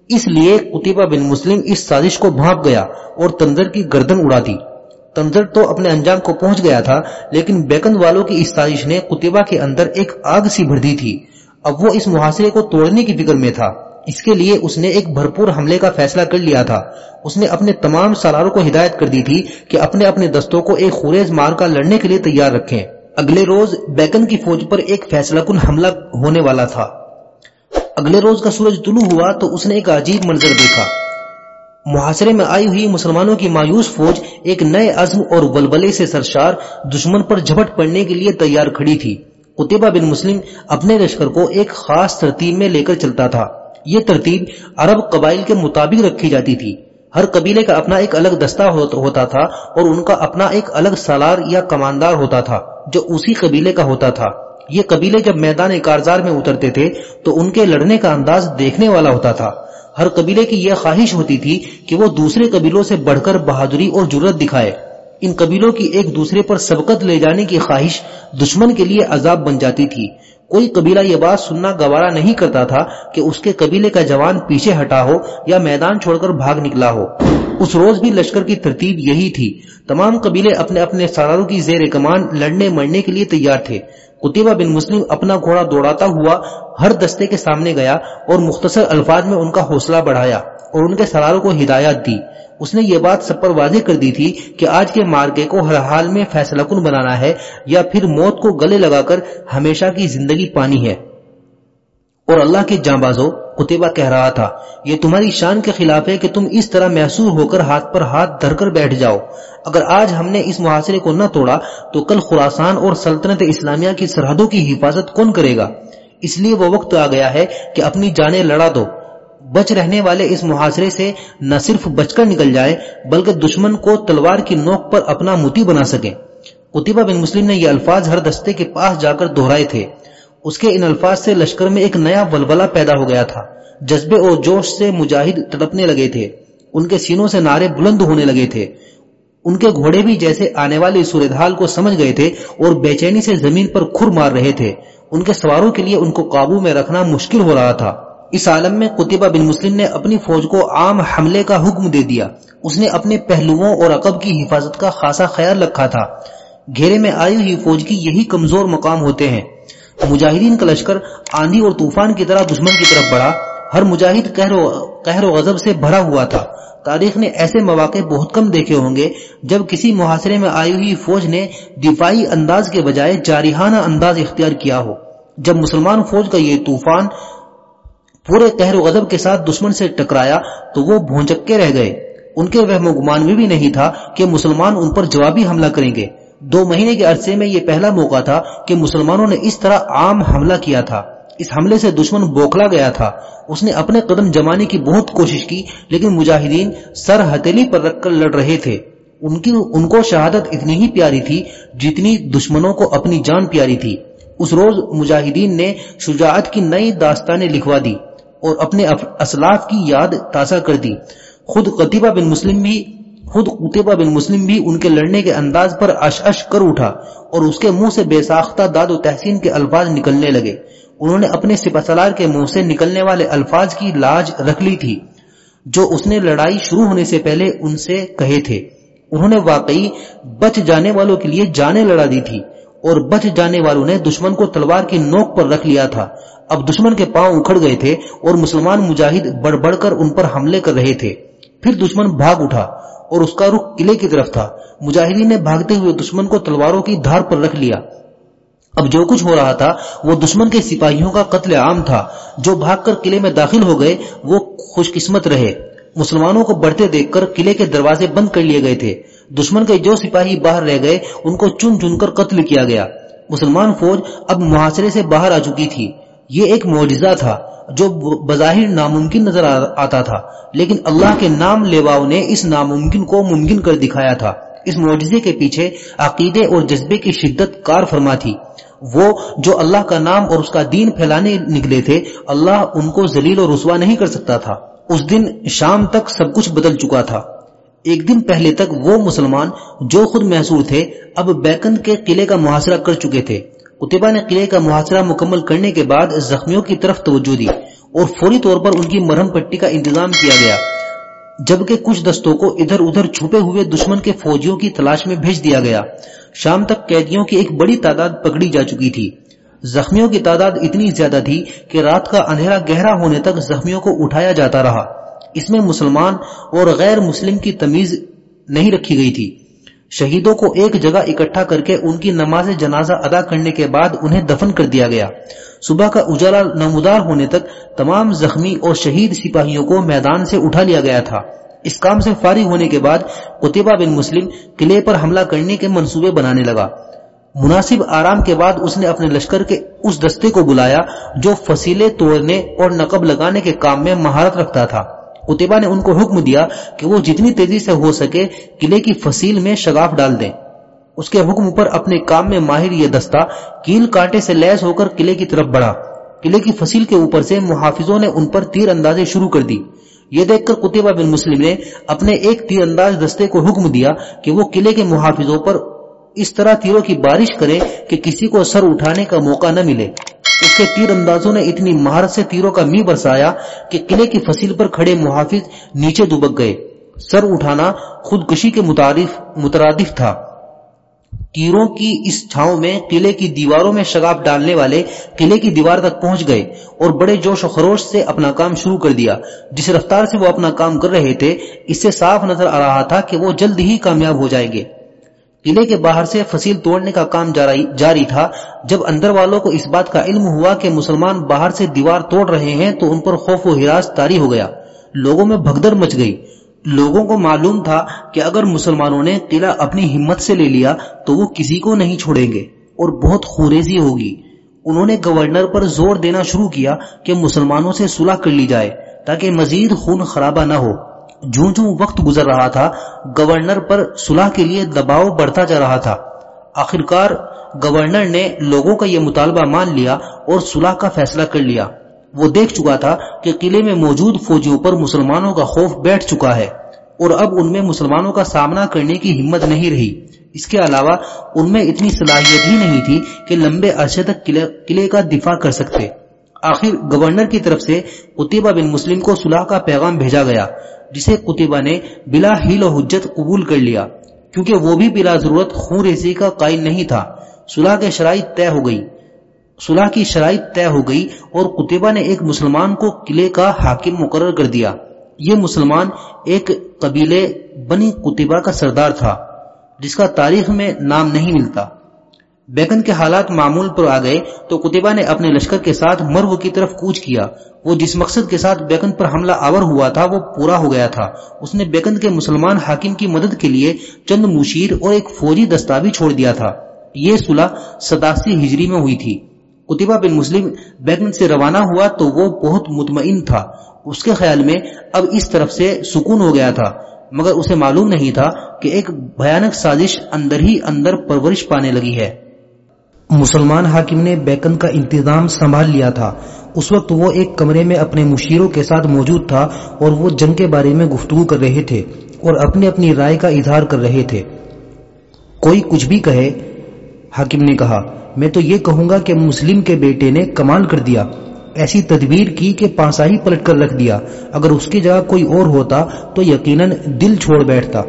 اس لیے قطبہ بن مسلم اس سازش کو بھانپ گیا اور تنظر کی گردن اڑا دی۔ تنظر تو اپنے انجام کو پہنچ گیا تھا، لیکن بیکن والوں کی اس سازش نے قطبہ کے اندر ایک آگ سی بھر دی تھی۔ اب وہ اس محاصرے کو توڑنے کی فکر میں تھا۔ اس کے لیے اس نے ایک بھرپور حملے کا فیصلہ کر لیا تھا۔ اس نے اپنے تمام سالاروں کو ہدایت کر دی تھی کہ اپنے اپنے دستوں کو ایک خورز مار کا لڑنے کے لیے تیار رکھیں۔ اگلے روز بیکن کی فوج پر ایک فیصلہ کن حملہ ہونے والا تھا۔ اگلے روز کا سورج طلوع ہوا تو اس نے ایک عجیب منظر دیکھا۔ محاصرے میں آئی ہوئی مسلمانوں کی مایوس فوج ایک نئے عزم اور ولولے سے سرشار دشمن پر جھپٹ پڑنے کے لیے تیار کھڑی تھی۔ قطبہ بن مسلم اپنے لشکر کو ایک خاص ترتیب میں لے کر چلتا تھا۔ یہ ترتیب عرب قبائل کے مطابق رکھی جاتی تھی۔ ہر قبیلے کا اپنا ایک الگ دستہ ہوتا تھا اور ان کا اپنا ایک الگ سالار یا کماندار ہوتا تھا جو اسی قبیلے کا ہوتا تھا۔ یہ قبیلے جب میدان کارزار میں اترتے تھے تو ان کے لڑنے کا انداز دیکھنے والا ہوتا تھا۔ ہر قبیلے کی یہ خواہش ہوتی تھی کہ وہ دوسرے قبیلوں سے بڑھ کر بہادری اور جرت دکھائے۔ ان قبیلوں کی ایک دوسرے پر سبقت لے جانے کی خواہش دشمن کے لیے عذاب بن جاتی تھی۔ کوئی قبیلہ یہ بات سننا گوارا نہیں کرتا تھا کہ اس کے قبیلے کا جوان پیچھے ہٹا ہو یا میدان چھوڑ کر بھاگ نکلا ہو۔ اس روز بھی لشکر کی ترتیب یہی تھی۔ تمام قبیلے اپنے اپنے سالاروں کی زیر کمان لڑنے مرنے کے لیے تیار تھے۔ قطبہ بن مسلم اپنا گھوڑا دوڑاتا ہوا ہر دستے کے سامنے گیا اور مختصر الفاظ میں ان کا حوصلہ بڑھایا اور ان کے سراروں کو ہدایات دی۔ اس نے یہ بات سب پر واضح کر دی تھی کہ آج کے مارکے کو ہر حال میں فیصلہ کن بنانا ہے یا پھر موت کو گلے لگا کر ہمیشہ کی زندگی پانی ہے۔ اور اللہ کے جاں بازو قطبہ کہہ رہا تھا، یہ تمہاری شان کے خلاف ہے کہ تم اس طرح محسوس ہو کر ہاتھ پر ہاتھ دھر کر بیٹھ جاؤ۔ اگر آج ہم نے اس محاصرے کو نہ توڑا، تو کل خوراسان اور سلطنت اسلامیہ کی سرحدوں کی حفاظت کون کرے گا؟ اس لیے وہ وقت آ گیا ہے کہ اپنی جانیں لڑا دو۔ بچ رہنے والے اس محاصرے سے نہ صرف بچ کر نکل جائے بلکہ دشمن کو تلوار کی نوک پر اپنا موتی بنا سکے قطبہ بن مسلم نے یہ الفاظ ہر دستے کے پاس جا کر دہرائے تھے۔ اس کے ان الفاظ سے لشکر میں ایک نیا ولولہ پیدا ہو گیا تھا۔ جذبے اور جوش سے مجاہد تڑپنے لگے تھے۔ ان کے سینوں سے نعرے بلند ہونے لگے تھے۔ ان کے گھوڑے بھی جیسے آنے والی صورتحال کو سمجھ گئے تھے اور بے چینی سے زمین پر کھر مار رہے تھے۔ ان کے سواروں کے لیے ان کو قابو میں رکھنا مشکل ہو رہا تھا۔ اس عالم میں قطبہ بن مسلم نے اپنی فوج کو عام حملے کا حکم دے دیا۔ اس نے اپنے پہلوؤں اور عقب کی حفاظت کا خاصا خیال رکھا تھا۔ گھیرے میں آئی ہوئی فوج کی یہی کمزور مقام ہوتے ہیں۔ مجاہدین کا لشکر آندھی اور طوفان کی طرح دشمن کی طرف بڑھا۔ ہر مجاہد قہر و غضب سے بھرا ہوا تھا۔ تاریخ نے ایسے مواقع بہت کم دیکھے ہوں گے جب کسی محاصرے میں آئی ہوئی فوج نے دفاعی انداز کے بجائے جارحانہ انداز اختیار کیا ہو۔ جب مسلمان فوج کا یہ طوفان پورے قہر و غضب کے ساتھ دشمن سے ٹکرایا تو وہ بھونچکے رہ گئے۔ ان کے وہم و گمان میں بھی نہیں تھا کہ مسلمان ان پر جوابی حملہ کریں گے۔ دو مہینے کے عرصے میں یہ پہلا موقع تھا کہ مسلمانوں نے اس طرح عام حملہ کیا تھا۔ اس حملے سے دشمن بوکھلا گیا تھا۔ اس نے اپنے قدم جمانے کی بہت کوشش کی، لیکن مجاہدین سر ہتیلی پر رکھ کر لڑ رہے تھے۔ ان کی، ان کو شہادت اتنی ہی پیاری تھی جتنی دشمنوں کو اپنی جان پیاری تھی۔ اس روز مجاہدین نے شجاعت کی نئی داستانیں لکھوا دی اور اپنے اسلاف کی یاد تازہ کر دی۔ خود قطبہ بن مسلم بھی خود قطبہ بن مسلم بھی ان کے لڑنے کے انداز پر اش اش کر اٹھا اور اس کے منہ سے بے ساختہ داد و تحسین کے الفاظ نکلنے لگے۔ انہوں نے اپنے سپہ سالار کے منہ سے نکلنے والے الفاظ کی لاج رکھ لی تھی، جو اس نے لڑائی شروع ہونے سے پہلے ان سے کہے تھے۔ انہوں نے واقعی بچ جانے والوں کے لیے جانے لڑا دی تھی اور بچ جانے والوں نے دشمن کو تلوار کی نوک پر رکھ لیا تھا۔ اب دشمن کے پاؤں اکھڑ گئے تھے اور مسلمان مجاہد بڑھ بڑھ کر ان پر حملے کر رہے تھے۔ پھر دشمن بھاگ اٹھا اور اس کا رخ قلعے کی طرف تھا۔ مجاہدین نے بھاگتے ہوئے دشمن کو تلواروں کی دھار پر رکھ لیا۔ اب جو کچھ ہو رہا تھا، وہ دشمن کے سپاہیوں کا قتل عام تھا۔ جو بھاگ کر قلعے میں داخل ہو گئے، وہ خوش قسمت رہے۔ مسلمانوں کو بڑھتے دیکھ کر قلعے کے دروازے بند کر لیے گئے تھے۔ دشمن کے جو سپاہی باہر رہ گئے، ان کو چن چن کر قتل کیا گیا۔ مسلمان فوج اب محاصرے سے باہر آ چکی تھی۔ یہ ایک معجزہ تھا جو بظاہر ناممکن نظر آتا تھا، لیکن اللہ کے نام لیواؤں نے اس ناممکن کو ممکن کر دکھایا تھا۔ اس معجزے کے پیچھے عقیدے اور جذبے کی شدت کار فرما تھی۔ وہ جو اللہ کا نام اور اس کا دین پھیلانے نکلے تھے، اللہ ان کو ذلیل اور رسوا نہیں کر سکتا تھا۔ اس دن شام تک سب کچھ بدل چکا تھا۔ ایک دن پہلے تک وہ مسلمان جو خود محسور تھے، اب بیکند کے قلعے کا محاصرہ کر چکے تھے۔ قطبہ نے قلعے کا محاصرہ مکمل کرنے کے بعد زخمیوں کی طرف توجہ دی اور فوری طور پر ان کی مرہم پٹی کا انتظام کیا گیا، جبکہ کچھ دستوں کو ادھر ادھر چھپے ہوئے دشمن کے فوجیوں کی تلاش میں بھیج دیا گیا۔ شام تک قیدیوں کی ایک بڑی تعداد پکڑی جا چکی تھی۔ زخمیوں کی تعداد اتنی زیادہ تھی کہ رات کا اندھیرا گہرا ہونے تک زخمیوں کو اٹھایا جاتا رہا۔ اس میں مسلمان اور غیر مسلم کی تمیز نہیں رکھی گئی تھی۔ شہیدوں کو ایک جگہ اکٹھا کر کے ان کی نماز جنازہ ادا کرنے کے بعد انہیں دفن کر دیا گیا۔ صبح کا اجالا نمودار ہونے تک تمام زخمی اور شہید سپاہیوں کو میدان سے اٹھا لیا گیا تھا۔ اس کام سے فارغ ہونے کے بعد قطبہ بن مسلم قلعے پر حملہ کرنے کے منصوبے بنانے لگا۔ مناسب آرام کے بعد اس نے اپنے لشکر کے اس دستے کو بلایا جو فصیلے توڑنے اور نقب لگانے کے کام میں مہارت رکھتا تھا۔ قطبہ نے ان کو حکم دیا کہ وہ جتنی تیزی سے ہو سکے قلعے کی فصیل میں شگاف ڈال دیں۔ اس کے حکم پر اپنے کام میں ماہر یہ دستہ کیل کانٹے سے لیس ہو کر قلعے کی طرف بڑھا۔ قلعے کی فصیل کے اوپر سے محافظوں نے ان پر تیر اندازے شروع کر دی۔ یہ دیکھ کر قطبہ بن مسلم نے اپنے ایک تیر انداز دستے کو حکم دیا کہ وہ قلعے کے محافظوں پر اس طرح تیروں کی بارش کرے کہ کسی کو سر اٹھانے کا موقع نہ ملے۔ اس کے تیر اندازوں نے اتنی مہارت سے تیروں کا می برسایا کہ قلعے کی فصیل پر کھڑے محافظ نیچے دبک گئے۔ سر اٹھانا خودکشی کے مترادف تھا۔ تیروں کی اس چھاؤں میں قلعے کی دیواروں میں شگاف ڈالنے والے قلعے کی دیوار تک پہنچ گئے اور بڑے جوش و خروش سے اپنا کام شروع کر دیا۔ جس رفتار سے وہ اپنا کام کر رہے تھے، اس سے صاف نظر آ رہا تھا کہ وہ جلد ہی کامیاب ہو جائیں گے۔ قلعے کے باہر سے فصیل توڑنے کا کام جاری تھا۔ جب اندر والوں کو اس بات کا علم ہوا کہ مسلمان باہر سے دیوار توڑ رہے ہیں تو ان پر خوف و ہراس تاری ہو گیا۔ لوگوں میں بھگدڑ مچ گئی۔ لوگوں کو معلوم تھا کہ اگر مسلمانوں نے قلعہ اپنی ہمت سے لے لیا تو وہ کسی کو نہیں چھوڑیں گے اور بہت خوریزی ہوگی۔ انہوں نے گورنر پر زور دینا شروع کیا کہ مسلمانوں سے صلح کر لی جائے تاکہ مزید خون خرابہ نہ ہو۔ جوں جوں وقت گزر رہا تھا، گورنر پر صلح کے لیے دباؤ بڑھتا جا رہا تھا۔ آخرکار گورنر نے لوگوں کا یہ مطالبہ مان لیا اور صلح کا فیصلہ کر لیا۔ وہ دیکھ چکا تھا کہ قلعے میں موجود فوجیوں پر مسلمانوں کا خوف بیٹھ چکا ہے اور اب ان میں مسلمانوں کا سامنا کرنے کی ہمت نہیں رہی۔ اس کے علاوہ ان میں اتنی صلاحیت ہی نہیں تھی کہ لمبے عرصے تک قلعے کا دفاع کر سکتے۔ آخر گورنر کی طرف سے قطبہ بن مسلم کو صلاح کا پیغام بھیجا گیا۔ جسے قطبہ نے بلا ہیل و حجت قبول کر لیا، کیونکہ وہ بھی بلا ضرورت خون ریزی کا قائل نہیں تھا۔ صلاح کے شرائط طے ہو گئی۔ صلاح کی شرائط طے ہو گئی اور قطبہ نے ایک مسلمان کو قلعے کا حاکم مقرر کر دیا۔ یہ مسلمان ایک قبیلے بنی قطبہ کا سردار تھا، جس کا تاریخ میں نام نہیں ملتا۔ بیگن کے حالات معمول پر آ گئے تو قطبہ نے اپنے لشکر کے ساتھ مرو کی طرف کوچ کیا۔ وہ جس مقصد کے ساتھ بیگن پر حملہ آور ہوا تھا، وہ پورا ہو گیا تھا۔ اس نے بیگن کے مسلمان حاکم کی مدد کے لیے چند مشیر اور ایک فوجی دستاوی چھوڑ دیا تھا۔ یہ صلح ستاسی ہجری میں ہوئی تھی۔ قطبہ بن مسلم بیگن سے روانہ ہوا تو وہ بہت مطمئن تھا۔ اس کے خیال میں اب اس طرف سے سکون ہو گیا تھا۔ مگر اسے معلوم نہیں تھا کہ ایک بھیانک سازش اندر ہی اندر پرورش پانے لگی ہے۔ مسلمان حاکم نے بیکن کا انتظام سنبھال لیا تھا۔ اس وقت وہ ایک کمرے میں اپنے مشیروں کے ساتھ موجود تھا اور وہ جنگ کے بارے میں گفتگو کر رہے تھے اور اپنی اپنی رائے کا اظہار کر رہے تھے۔ کوئی کچھ بھی کہے، حاکم نے کہا، میں تو یہ کہوں گا کہ مسلم کے بیٹے نے کمال کر دیا، ایسی تدبیر کی کہ پانسا ہی پلٹ کر رکھ دیا۔ اگر اس کی جگہ کوئی اور ہوتا تو یقیناً دل چھوڑ بیٹھتا۔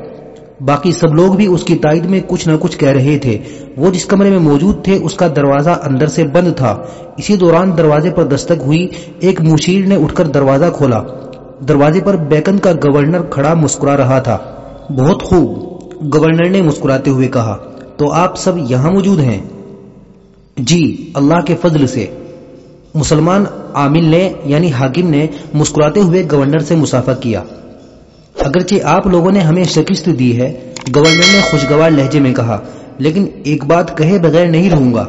باقی سب لوگ بھی اس کی تائید میں کچھ نہ کچھ کہہ رہے تھے۔ وہ جس کمرے میں موجود تھے، اس کا دروازہ اندر سے بند تھا۔ اسی دوران دروازے پر دستک ہوئی، ایک مشیر نے اٹھ کر دروازہ کھولا۔ دروازے پر بیکن کا گورنر کھڑا مسکرا رہا تھا۔ بہت خوب، گورنر نے مسکراتے ہوئے کہا، تو آپ سب یہاں موجود ہیں؟ جی اللہ کے فضل سے۔ مسلمان عامل نے یعنی حاکم نے مسکراتے ہوئے گورنر سے مسافہ کیا۔ اگرچہ آپ لوگوں نے ہمیں شکست دی ہے، گورنر نے خوشگوار لہجے میں کہا، لیکن ایک بات کہے بغیر نہیں رہوں گا۔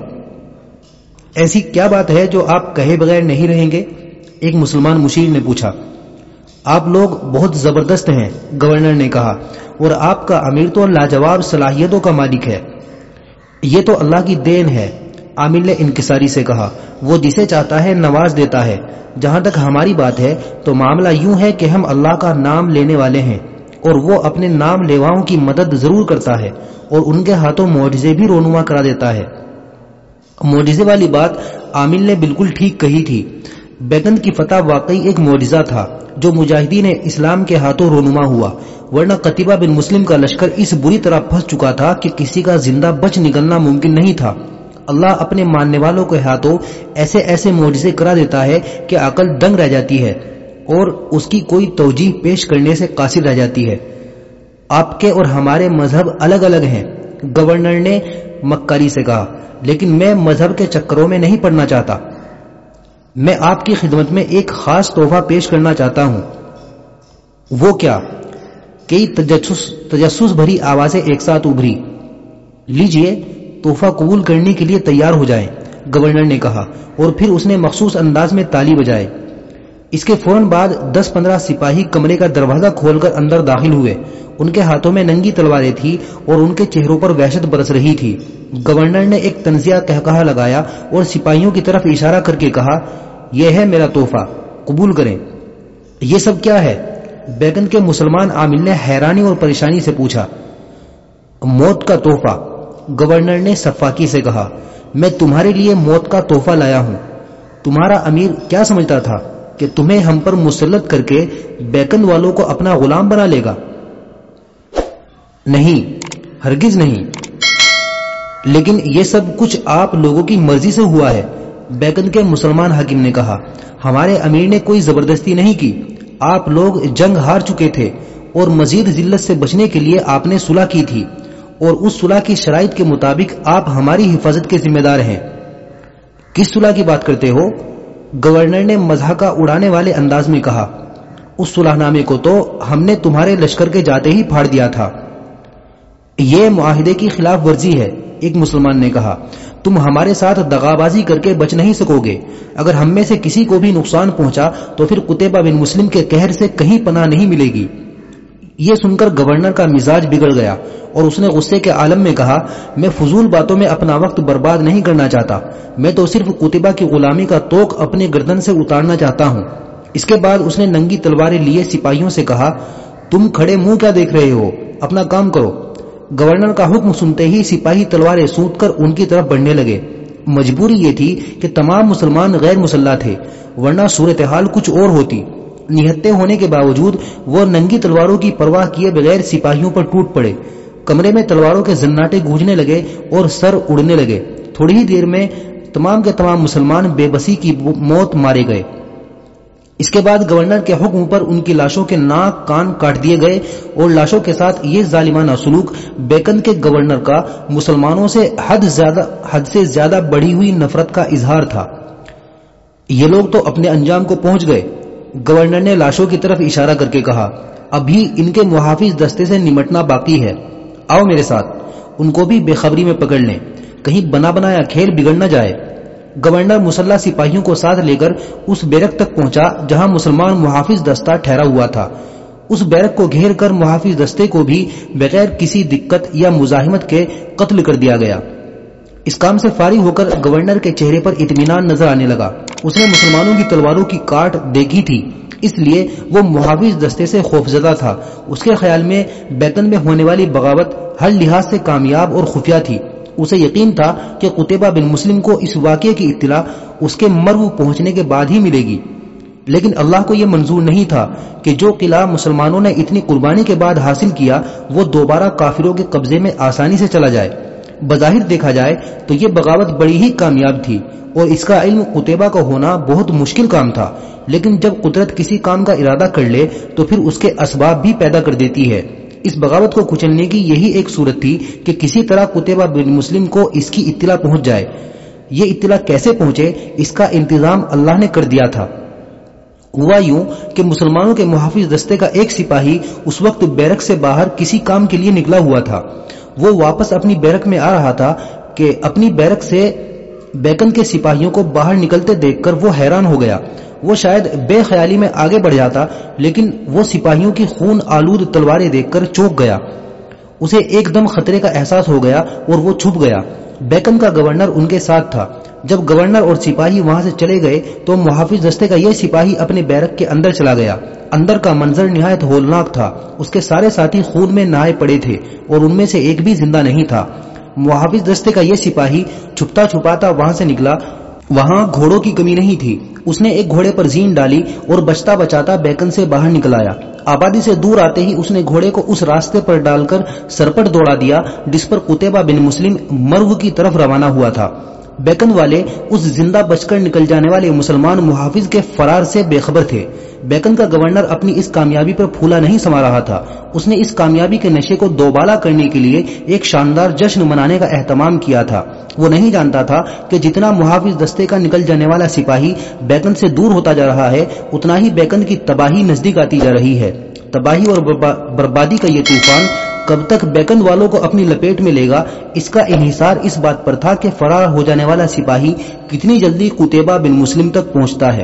ایسی کیا بات ہے جو آپ کہے بغیر نہیں رہیں گے؟ ایک مسلمان مشیر نے پوچھا۔ آپ لوگ بہت زبردست ہیں، گورنر نے کہا، اور آپ کا امیر تو لاجواب صلاحیتوں کا مالک ہے۔ یہ تو اللہ کی دین ہے۔ عامل نے انکساری سے کہا، وہ جسے چاہتا ہے نواز دیتا ہے۔ جہاں تک ہماری بات ہے، تو معاملہ یوں ہے کہ ہم اللہ کا نام لینے والے ہیں اور وہ اپنے نام لیواؤں کی مدد ضرور کرتا ہے اور ان کے ہاتھوں معجزے بھی رونما کرا دیتا ہے۔ معجزے والی بات عامل نے بالکل ٹھیک کہی تھی۔ بیگن کی فتح واقعی ایک معجزہ تھا، جو مجاہدین اسلام کے ہاتھوں رونما ہوا۔ ورنہ قطبہ بن مسلم کا لشکر اس بری طرح پھنس چکا تھا کہ کسی کا زندہ بچ نکلنا ممکن نہیں تھا۔ اللہ اپنے ماننے والوں کے ہاتھوں ایسے ایسے معجزے کرا دیتا ہے کہ عقل دنگ رہ جاتی ہے اور اس کی کوئی توجہ پیش کرنے سے قاصر رہ جاتی ہے۔ آپ کے اور ہمارے مذہب الگ الگ ہیں۔ گورنر نے مکاری سے کہا، لیکن میں مذہب کے چکروں میں نہیں پڑنا چاہتا۔ میں آپ کی خدمت میں ایک خاص تحفہ پیش کرنا چاہتا ہوں۔ وہ کیا؟ کئی تجسس تجسس بھری آوازیں ایک ساتھ ابھری۔ لیجیے تحفہ قبول کرنے کے لیے تیار ہو جائیں، گورنر نے کہا، اور پھر اس نے مخصوص انداز میں تالی بجائے۔ اس کے فوراً بعد دس پندرہ سپاہی کمرے کا دروازہ کھول کر اندر داخل ہوئے۔ ان کے ہاتھوں میں ننگی تلواریں تھی اور ان کے چہروں پر وحشت برس رہی تھی۔ گورنر نے ایک تنزیہ کہا لگایا اور سپاہیوں کی طرف اشارہ کر کے کہا، یہ ہے میرا تحفہ، قبول کریں۔ یہ سب کیا ہے؟ بیگن کے مسلمان عامل نے حیرانی اور پریشانی سے پوچھا، موت کا تحفہ؟ گورنر نے صفاقی سے کہا، میں تمہارے لیے موت کا تحفہ لایا ہوں. تمہارا امیر کیا سمجھتا تھا کہ تمہیں ہم پر مسلط کر کے بیکن والوں کو اپنا غلام بنا لے گا؟ نہیں، ہرگز نہیں۔ لیکن یہ سب کچھ آپ لوگوں کی مرضی سے ہوا ہے، بیکن کے مسلمان حکیم نے کہا، ہمارے امیر نے کوئی زبردستی نہیں کی۔ آپ لوگ جنگ ہار چکے تھے اور مزید ذلت سے بچنے کے لیے آپ نے صلح کی تھی۔ اور اس صلح کی شرائط کے مطابق آپ ہماری حفاظت کے ذمہ دار ہیں۔ کس صلح کی بات کرتے ہو؟ گورنر نے مذہقہ اڑانے والے انداز میں کہا، اس صلح نامے کو تو ہم نے تمہارے لشکر کے جاتے ہی پھاڑ دیا تھا۔ یہ معاہدے کی خلاف ورزی ہے، ایک مسلمان نے کہا۔ تم ہمارے ساتھ دغابازی کر کے بچ نہیں سکو گے اگر ہم میں سے کسی کو بھی نقصان پہنچا تو پھر قطبہ بن مسلم کے قہر سے کہیں پناہ نہیں ملے گی۔ یہ سن کر گورنر کا مزاج بگڑ گیا اور اس نے غصے کے عالم میں کہا، میں فضول باتوں میں اپنا وقت برباد نہیں کرنا چاہتا۔ میں تو صرف کتبہ کی غلامی کا توق اپنے گردن سے اتارنا چاہتا ہوں۔ اس کے بعد اس نے ننگی تلواریں لیے سپاہیوں سے کہا، تم کھڑے منہ کیا دیکھ رہے ہو؟ اپنا کام کرو۔ گورنر کا حکم سنتے ہی سپاہی تلواریں سوت کر ان کی طرف بڑھنے لگے۔ مجبوری یہ تھی کہ تمام مسلمان غیر مسلح تھے، ورنہ صورتحال کچھ اور ہوتی۔ نہتے ہونے کے باوجود وہ ننگی تلواروں کی پرواہ کیے بغیر سپاہیوں پر ٹوٹ پڑے۔ کمرے میں تلواروں کے زناٹے گونجنے لگے اور سر اڑنے لگے۔ تھوڑی ہی دیر میں تمام کے تمام مسلمان بے بسی کی موت مارے گئے۔ اس کے بعد گورنر کے حکم پر ان کی لاشوں کے ناک کان کاٹ دیے گئے اور لاشوں کے ساتھ یہ ظالمانہ سلوک بیکن کے گورنر کا مسلمانوں سے حد زیادہ حد سے زیادہ بڑھی ہوئی نفرت کا اظہار تھا۔ یہ لوگ تو اپنے انجام کو پہنچ گئے۔ گورنر نے لاشوں کی طرف اشارہ کر کے کہا، ابھی ان کے محافظ دستے سے نمٹنا باقی ہے۔ آؤ میرے ساتھ، ان کو بھی بے خبری میں پکڑ لیں۔ کہیں بنا بنایا کھیل بگڑ نہ جائے۔ گورنر مسلح سپاہیوں کو ساتھ لے کر اس بیرک تک پہنچا جہاں مسلمان محافظ دستہ ٹھہرا ہوا تھا۔ اس بیرک کو گھیر کر محافظ دستے کو بھی بغیر کسی دقت یا مزاحمت کے قتل کر دیا گیا۔ اس کام سے فارغ ہو کر گورنر کے چہرے پر اطمینان نظر آنے لگا۔ اس نے مسلمانوں کی تلواروں کی کاٹ دیکھی تھی، اس لیے وہ محافظ دستے سے خوفزدہ تھا۔ اس کے خیال میں بیتن میں ہونے والی بغاوت ہر لحاظ سے کامیاب اور خفیہ تھی۔ اسے یقین تھا کہ قطبہ بن مسلم کو اس واقعے کی اطلاع اس کے مرو پہنچنے کے بعد ہی ملے گی۔ لیکن اللہ کو یہ منظور نہیں تھا کہ جو قلعہ مسلمانوں نے اتنی قربانی کے بعد حاصل کیا وہ دوبارہ کافروں کے قبضے میں آسانی سے چلا جائے۔ بظاہر دیکھا جائے تو یہ بغاوت بڑی ہی کامیاب تھی اور اس کا علم قطبہ کا ہونا بہت مشکل کام تھا۔ لیکن جب قدرت کسی کام کا ارادہ کر لے تو پھر اس کے اسباب بھی پیدا کر دیتی ہے۔ اس بغاوت کو کچلنے کی یہی ایک صورت تھی کہ کسی طرح قطبہ بن مسلم کو اس کی اطلاع پہنچ جائے۔ یہ اطلاع کیسے پہنچے؟ اس کا انتظام اللہ نے کر دیا تھا۔ ہوا یوں کہ مسلمانوں کے محافظ دستے کا ایک سپاہی اس وقت بیرک سے باہر کسی کام کے لیے نکلا ہوا تھا۔ وہ واپس اپنی بیرک میں آ رہا تھا کہ اپنی بیرک سے بیکن کے سپاہیوں کو باہر نکلتے دیکھ کر وہ حیران ہو گیا۔ وہ شاید بے خیالی میں آگے بڑھ جاتا، لیکن وہ سپاہیوں کی خون آلود تلواریں دیکھ کر چوک گیا۔ اسے ایک دم خطرے کا احساس ہو گیا اور وہ چھپ گیا۔ بیکم کا گورنر ان کے ساتھ تھا۔ جب گورنر اور سپاہی وہاں سے چلے گئے تو محافظ دستے کا یہ سپاہی اپنے بیرک کے اندر چلا گیا۔ اندر کا منظر نہایت ہولناک تھا۔ اس کے سارے ساتھی خون میں نہائے پڑے تھے اور ان میں سے ایک بھی زندہ نہیں تھا۔ محافظ دستے کا یہ سپاہی چھپتا چھپاتا وہاں سے نکلا وہاں گھوڑوں کی کمی نہیں تھی۔ اس نے ایک گھوڑے پر زین ڈالی اور بچتا بچاتا بیکن سے باہر نکل آیا۔ آبادی سے دور آتے ہی اس نے گھوڑے کو اس راستے پر ڈال کر سرپٹ دوڑا دیا، جس پر قطبہ بن مسلم مرو کی طرف روانہ ہوا تھا۔ بیکن والے اس زندہ بچ کر نکل جانے والے مسلمان محافظ کے فرار سے بے خبر تھے۔ بیکن کا گورنر اپنی اس کامیابی پر پھولا نہیں سما رہا تھا۔ اس نے اس کامیابی کے نشے کو دوبالا کرنے کے لیے ایک شاندار جشن منانے کا اہتمام کیا تھا۔ وہ نہیں جانتا تھا کہ جتنا محافظ دستے کا نکل جانے والا سپاہی بیکن سے دور ہوتا جا رہا ہے، اتنا ہی بیکن کی تباہی نزدیک آتی جا رہی ہے۔ تباہی اور بربادی کا یہ طوفان کب تک بیکن والوں کو اپنی لپیٹ میں لے گا، اس کا انحصار اس بات پر تھا کہ فرار ہو جانے والا سپاہی کتنی جلدی قطبہ بن مسلم تک پہنچتا ہے۔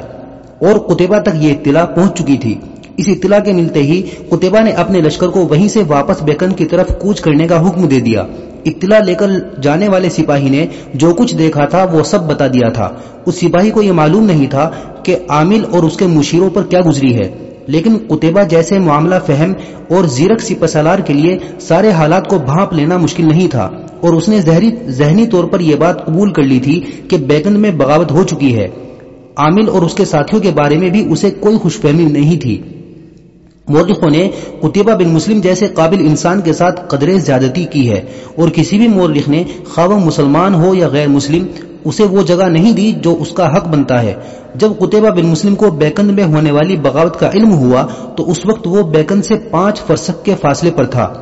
اور قطبہ تک یہ اطلاع پہنچ چکی تھی۔ اس اطلاع کے ملتے ہی قطبہ نے اپنے لشکر کو وہیں سے واپس بیکن کی طرف کوچ کرنے کا حکم دے دیا۔ اطلاع لے کر جانے والے سپاہی نے جو کچھ دیکھا تھا وہ سب بتا دیا تھا۔ اس سپاہی کو یہ معلوم نہیں تھا کہ عامل اور اس کے مشیروں پر کیا گزری ہے۔ لیکن قطبہ جیسے معاملہ فہم اور زیرک سی پسالار کے لیے سارے حالات کو بھانپ لینا مشکل نہیں تھا اور اس نے ذہنی طور پر یہ بات قبول کر لی تھی کہ بیگن میں بغاوت ہو چکی ہے۔ عامل اور اس کے ساتھیوں کے بارے میں بھی اسے کوئی خوش فہمی نہیں تھی۔ مورخوں نے قطبہ بن مسلم جیسے قابل انسان کے ساتھ قدرے زیادتی کی ہے اور کسی بھی مورخ نے خواب مسلمان ہو یا غیر مسلم اسے وہ جگہ نہیں دی جو اس کا حق بنتا ہے۔ جب قطبہ بن مسلم کو بیکن میں ہونے والی بغاوت کا علم ہوا، تو اس وقت وہ بیکن سے پانچ فرسخ کے فاصلے پر تھا۔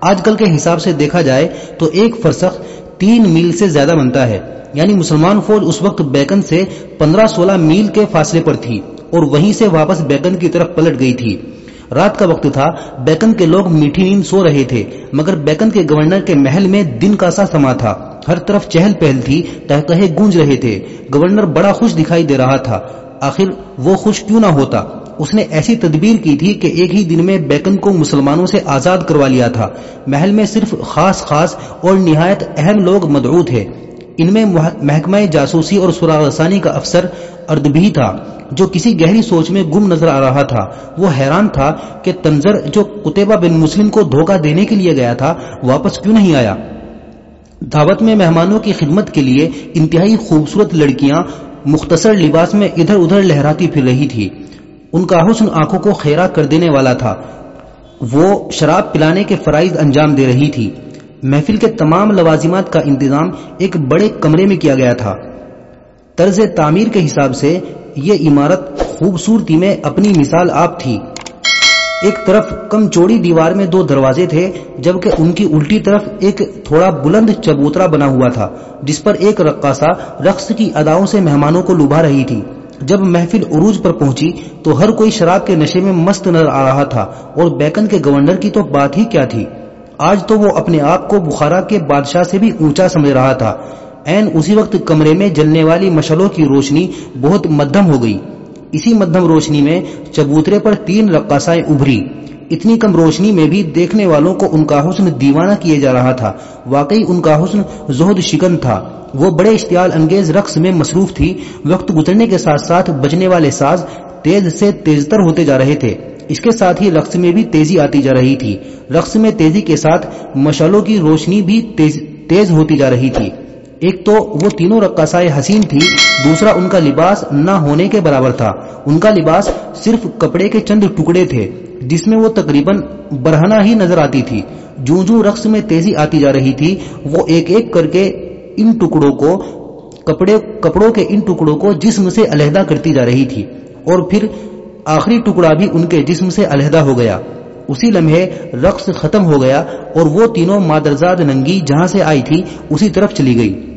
آج کل کے حساب سے دیکھا جائے تو ایک فرسخ تین میل سے زیادہ بنتا ہے۔ یعنی مسلمان فوج اس وقت بیکن سے پندرہ سولہ میل کے فاصلے پر تھی اور وہیں سے واپس بیکن کی طرف پلٹ گئی تھی۔ رات کا وقت تھا بیکن کے لوگ میٹھی نیند سو رہے تھے، مگر بیکن کے گورنر کے محل میں دن کا سا سما تھا۔ ہر طرف چہل پہل تھی تہ گونج رہے تھے۔ گورنر بڑا خوش دکھائی دے رہا تھا۔ آخر وہ خوش کیوں نہ ہوتا؟ اس نے ایسی تدبیر کی تھی کہ ایک ہی دن میں بیکن کو مسلمانوں سے آزاد کروا لیا تھا۔ محل میں صرف خاص خاص اور نہایت اہم لوگ مدعو تھے۔ ان میں محکمہ جاسوسی اور سراغسانی کا افسر اردبی تھا، جو کسی گہری سوچ میں گم نظر آ رہا تھا۔ وہ حیران تھا کہ تنظر جو قطبہ بن مسلم کو دھوکہ دینے کے لیے گیا تھا، واپس کیوں نہیں آیا؟ دعوت میں مہمانوں کی خدمت کے لیے انتہائی خوبصورت لڑکیاں مختصر لباس میں ادھر ادھر لہراتی پھر رہی تھی۔ ان کا حسن آنکھوں کو خیرہ کر دینے والا تھا۔ وہ شراب پلانے کے فرائض انجام دے رہی تھی۔ محفل کے تمام لوازمات کا انتظام ایک بڑے کمرے میں کیا گیا تھا۔ طرز تعمیر کے حساب سے یہ عمارت خوبصورتی میں اپنی مثال آپ تھی۔ ایک طرف کم چوڑی دیوار میں دو دروازے تھے، جبکہ ان کی الٹی طرف ایک تھوڑا بلند چبوترا بنا ہوا تھا، جس پر ایک رقاصہ رقص کی اداؤں سے مہمانوں کو لبھا رہی تھی۔ جب محفل عروج پر پہنچی تو ہر کوئی شراب کے نشے میں مست نظر آ رہا تھا، اور بیکن کے گورنر کی تو بات ہی کیا تھی۔ آج تو وہ اپنے آپ کو بخارا کے بادشاہ سے بھی اونچا سمجھ رہا تھا۔ این اسی وقت کمرے میں جلنے والی مشلوں کی روشنی بہت مدھم ہو گئی۔ اسی مدھم روشنی میں چبوترے پر تین رقاصائیں ابھری۔ اتنی کم روشنی میں بھی دیکھنے والوں کو ان کا حسن دیوانہ کیے جا رہا تھا۔ واقعی ان کا حسن زہد شکن تھا۔ وہ بڑے اشتعال انگیز رقص میں مصروف تھی۔ وقت گزرنے کے ساتھ ساتھ بجنے والے ساز تیز سے تیز تر ہوتے جا رہے تھے۔ اس کے ساتھ ہی رقص میں بھی تیزی آتی جا رہی تھی۔ رقص میں تیزی کے ساتھ مشالوں کی روشنی بھی تیز, تیز ہوتی جا رہی تھی۔ ایک تو وہ تینوں رقصائے حسین تھی، دوسرا ان کا لباس نہ ہونے کے برابر تھا۔ ان کا لباس صرف کپڑے کے چند ٹکڑے تھے، جس میں وہ تقریباً برہنا ہی نظر آتی تھی۔ جو جو رقص میں تیزی آتی جا رہی تھی، وہ ایک ایک کر کے ان ٹکڑوں کو، کپڑے، کپڑوں کے ان ٹکڑوں کو جسم سے علیحدہ کرتی جا رہی تھی۔ اور پھر آخری ٹکڑا بھی ان کے جسم سے علیحدہ ہو گیا۔ اسی لمحے رقص ختم ہو گیا اور وہ تینوں مادرزاد ننگی جہاں سے آئی تھی، اسی طرف چلی گئی۔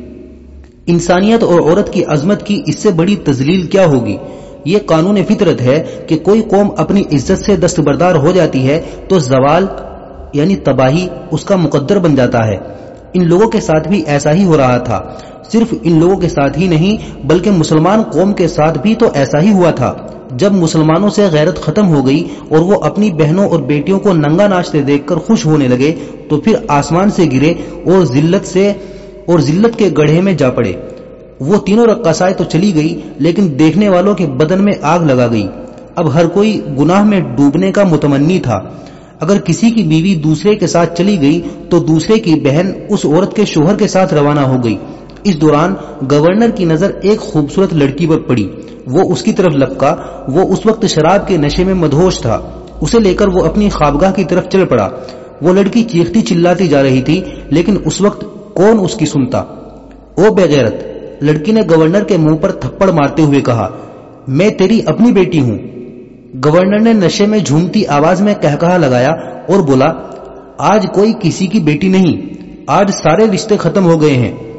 انسانیت اور عورت کی عظمت کی اس سے بڑی تزلیل کیا ہوگی؟ یہ قانون فطرت ہے کہ کوئی قوم اپنی عزت سے دستبردار ہو جاتی ہے تو زوال یعنی تباہی اس کا مقدر بن جاتا ہے۔ ان لوگوں کے ساتھ بھی ایسا ہی ہو رہا تھا۔ صرف ان لوگوں کے ساتھ ہی نہیں، بلکہ مسلمان قوم کے ساتھ بھی تو ایسا ہی ہوا تھا۔ جب مسلمانوں سے غیرت ختم ہو گئی اور وہ اپنی بہنوں اور بیٹیوں کو ننگا ناچتے دیکھ کر خوش ہونے لگے، تو پھر آسمان سے گرے اور ذلت سے اور ذلت کے گڑھے میں جا پڑے۔ وہ تینوں رقصائے تو چلی گئی، لیکن دیکھنے والوں کے بدن میں آگ لگا گئی۔ اب ہر کوئی گناہ میں ڈوبنے کا متمنی تھا۔ اگر کسی کی بیوی دوسرے کے ساتھ چلی گئی، تو دوسرے کی بہن اس عورت کے شوہر کے ساتھ روانہ ہو گئی۔ اس دوران گورنر کی نظر ایک خوبصورت لڑکی پر پڑی۔ وہ اس کی طرف لپکا، وہ اس وقت شراب کے نشے میں مدہوش تھا۔ اسے لے کر وہ اپنی خوابگاہ کی طرف چل پڑا۔ وہ لڑکی چیختی چلاتی جا رہی تھی، لیکن اس وقت کون اس کی سنتا؟ او بغیرت لڑکی نے گورنر کے منہ پر تھپڑ مارتے ہوئے کہا، میں تیری اپنی بیٹی ہوں۔ گورنر نے نشے میں جھومتی آواز میں کہا لگایا اور بولا، آج کوئی کسی کی بیٹی نہیں، آج سارے رشتے ختم ہو گئے ہیں۔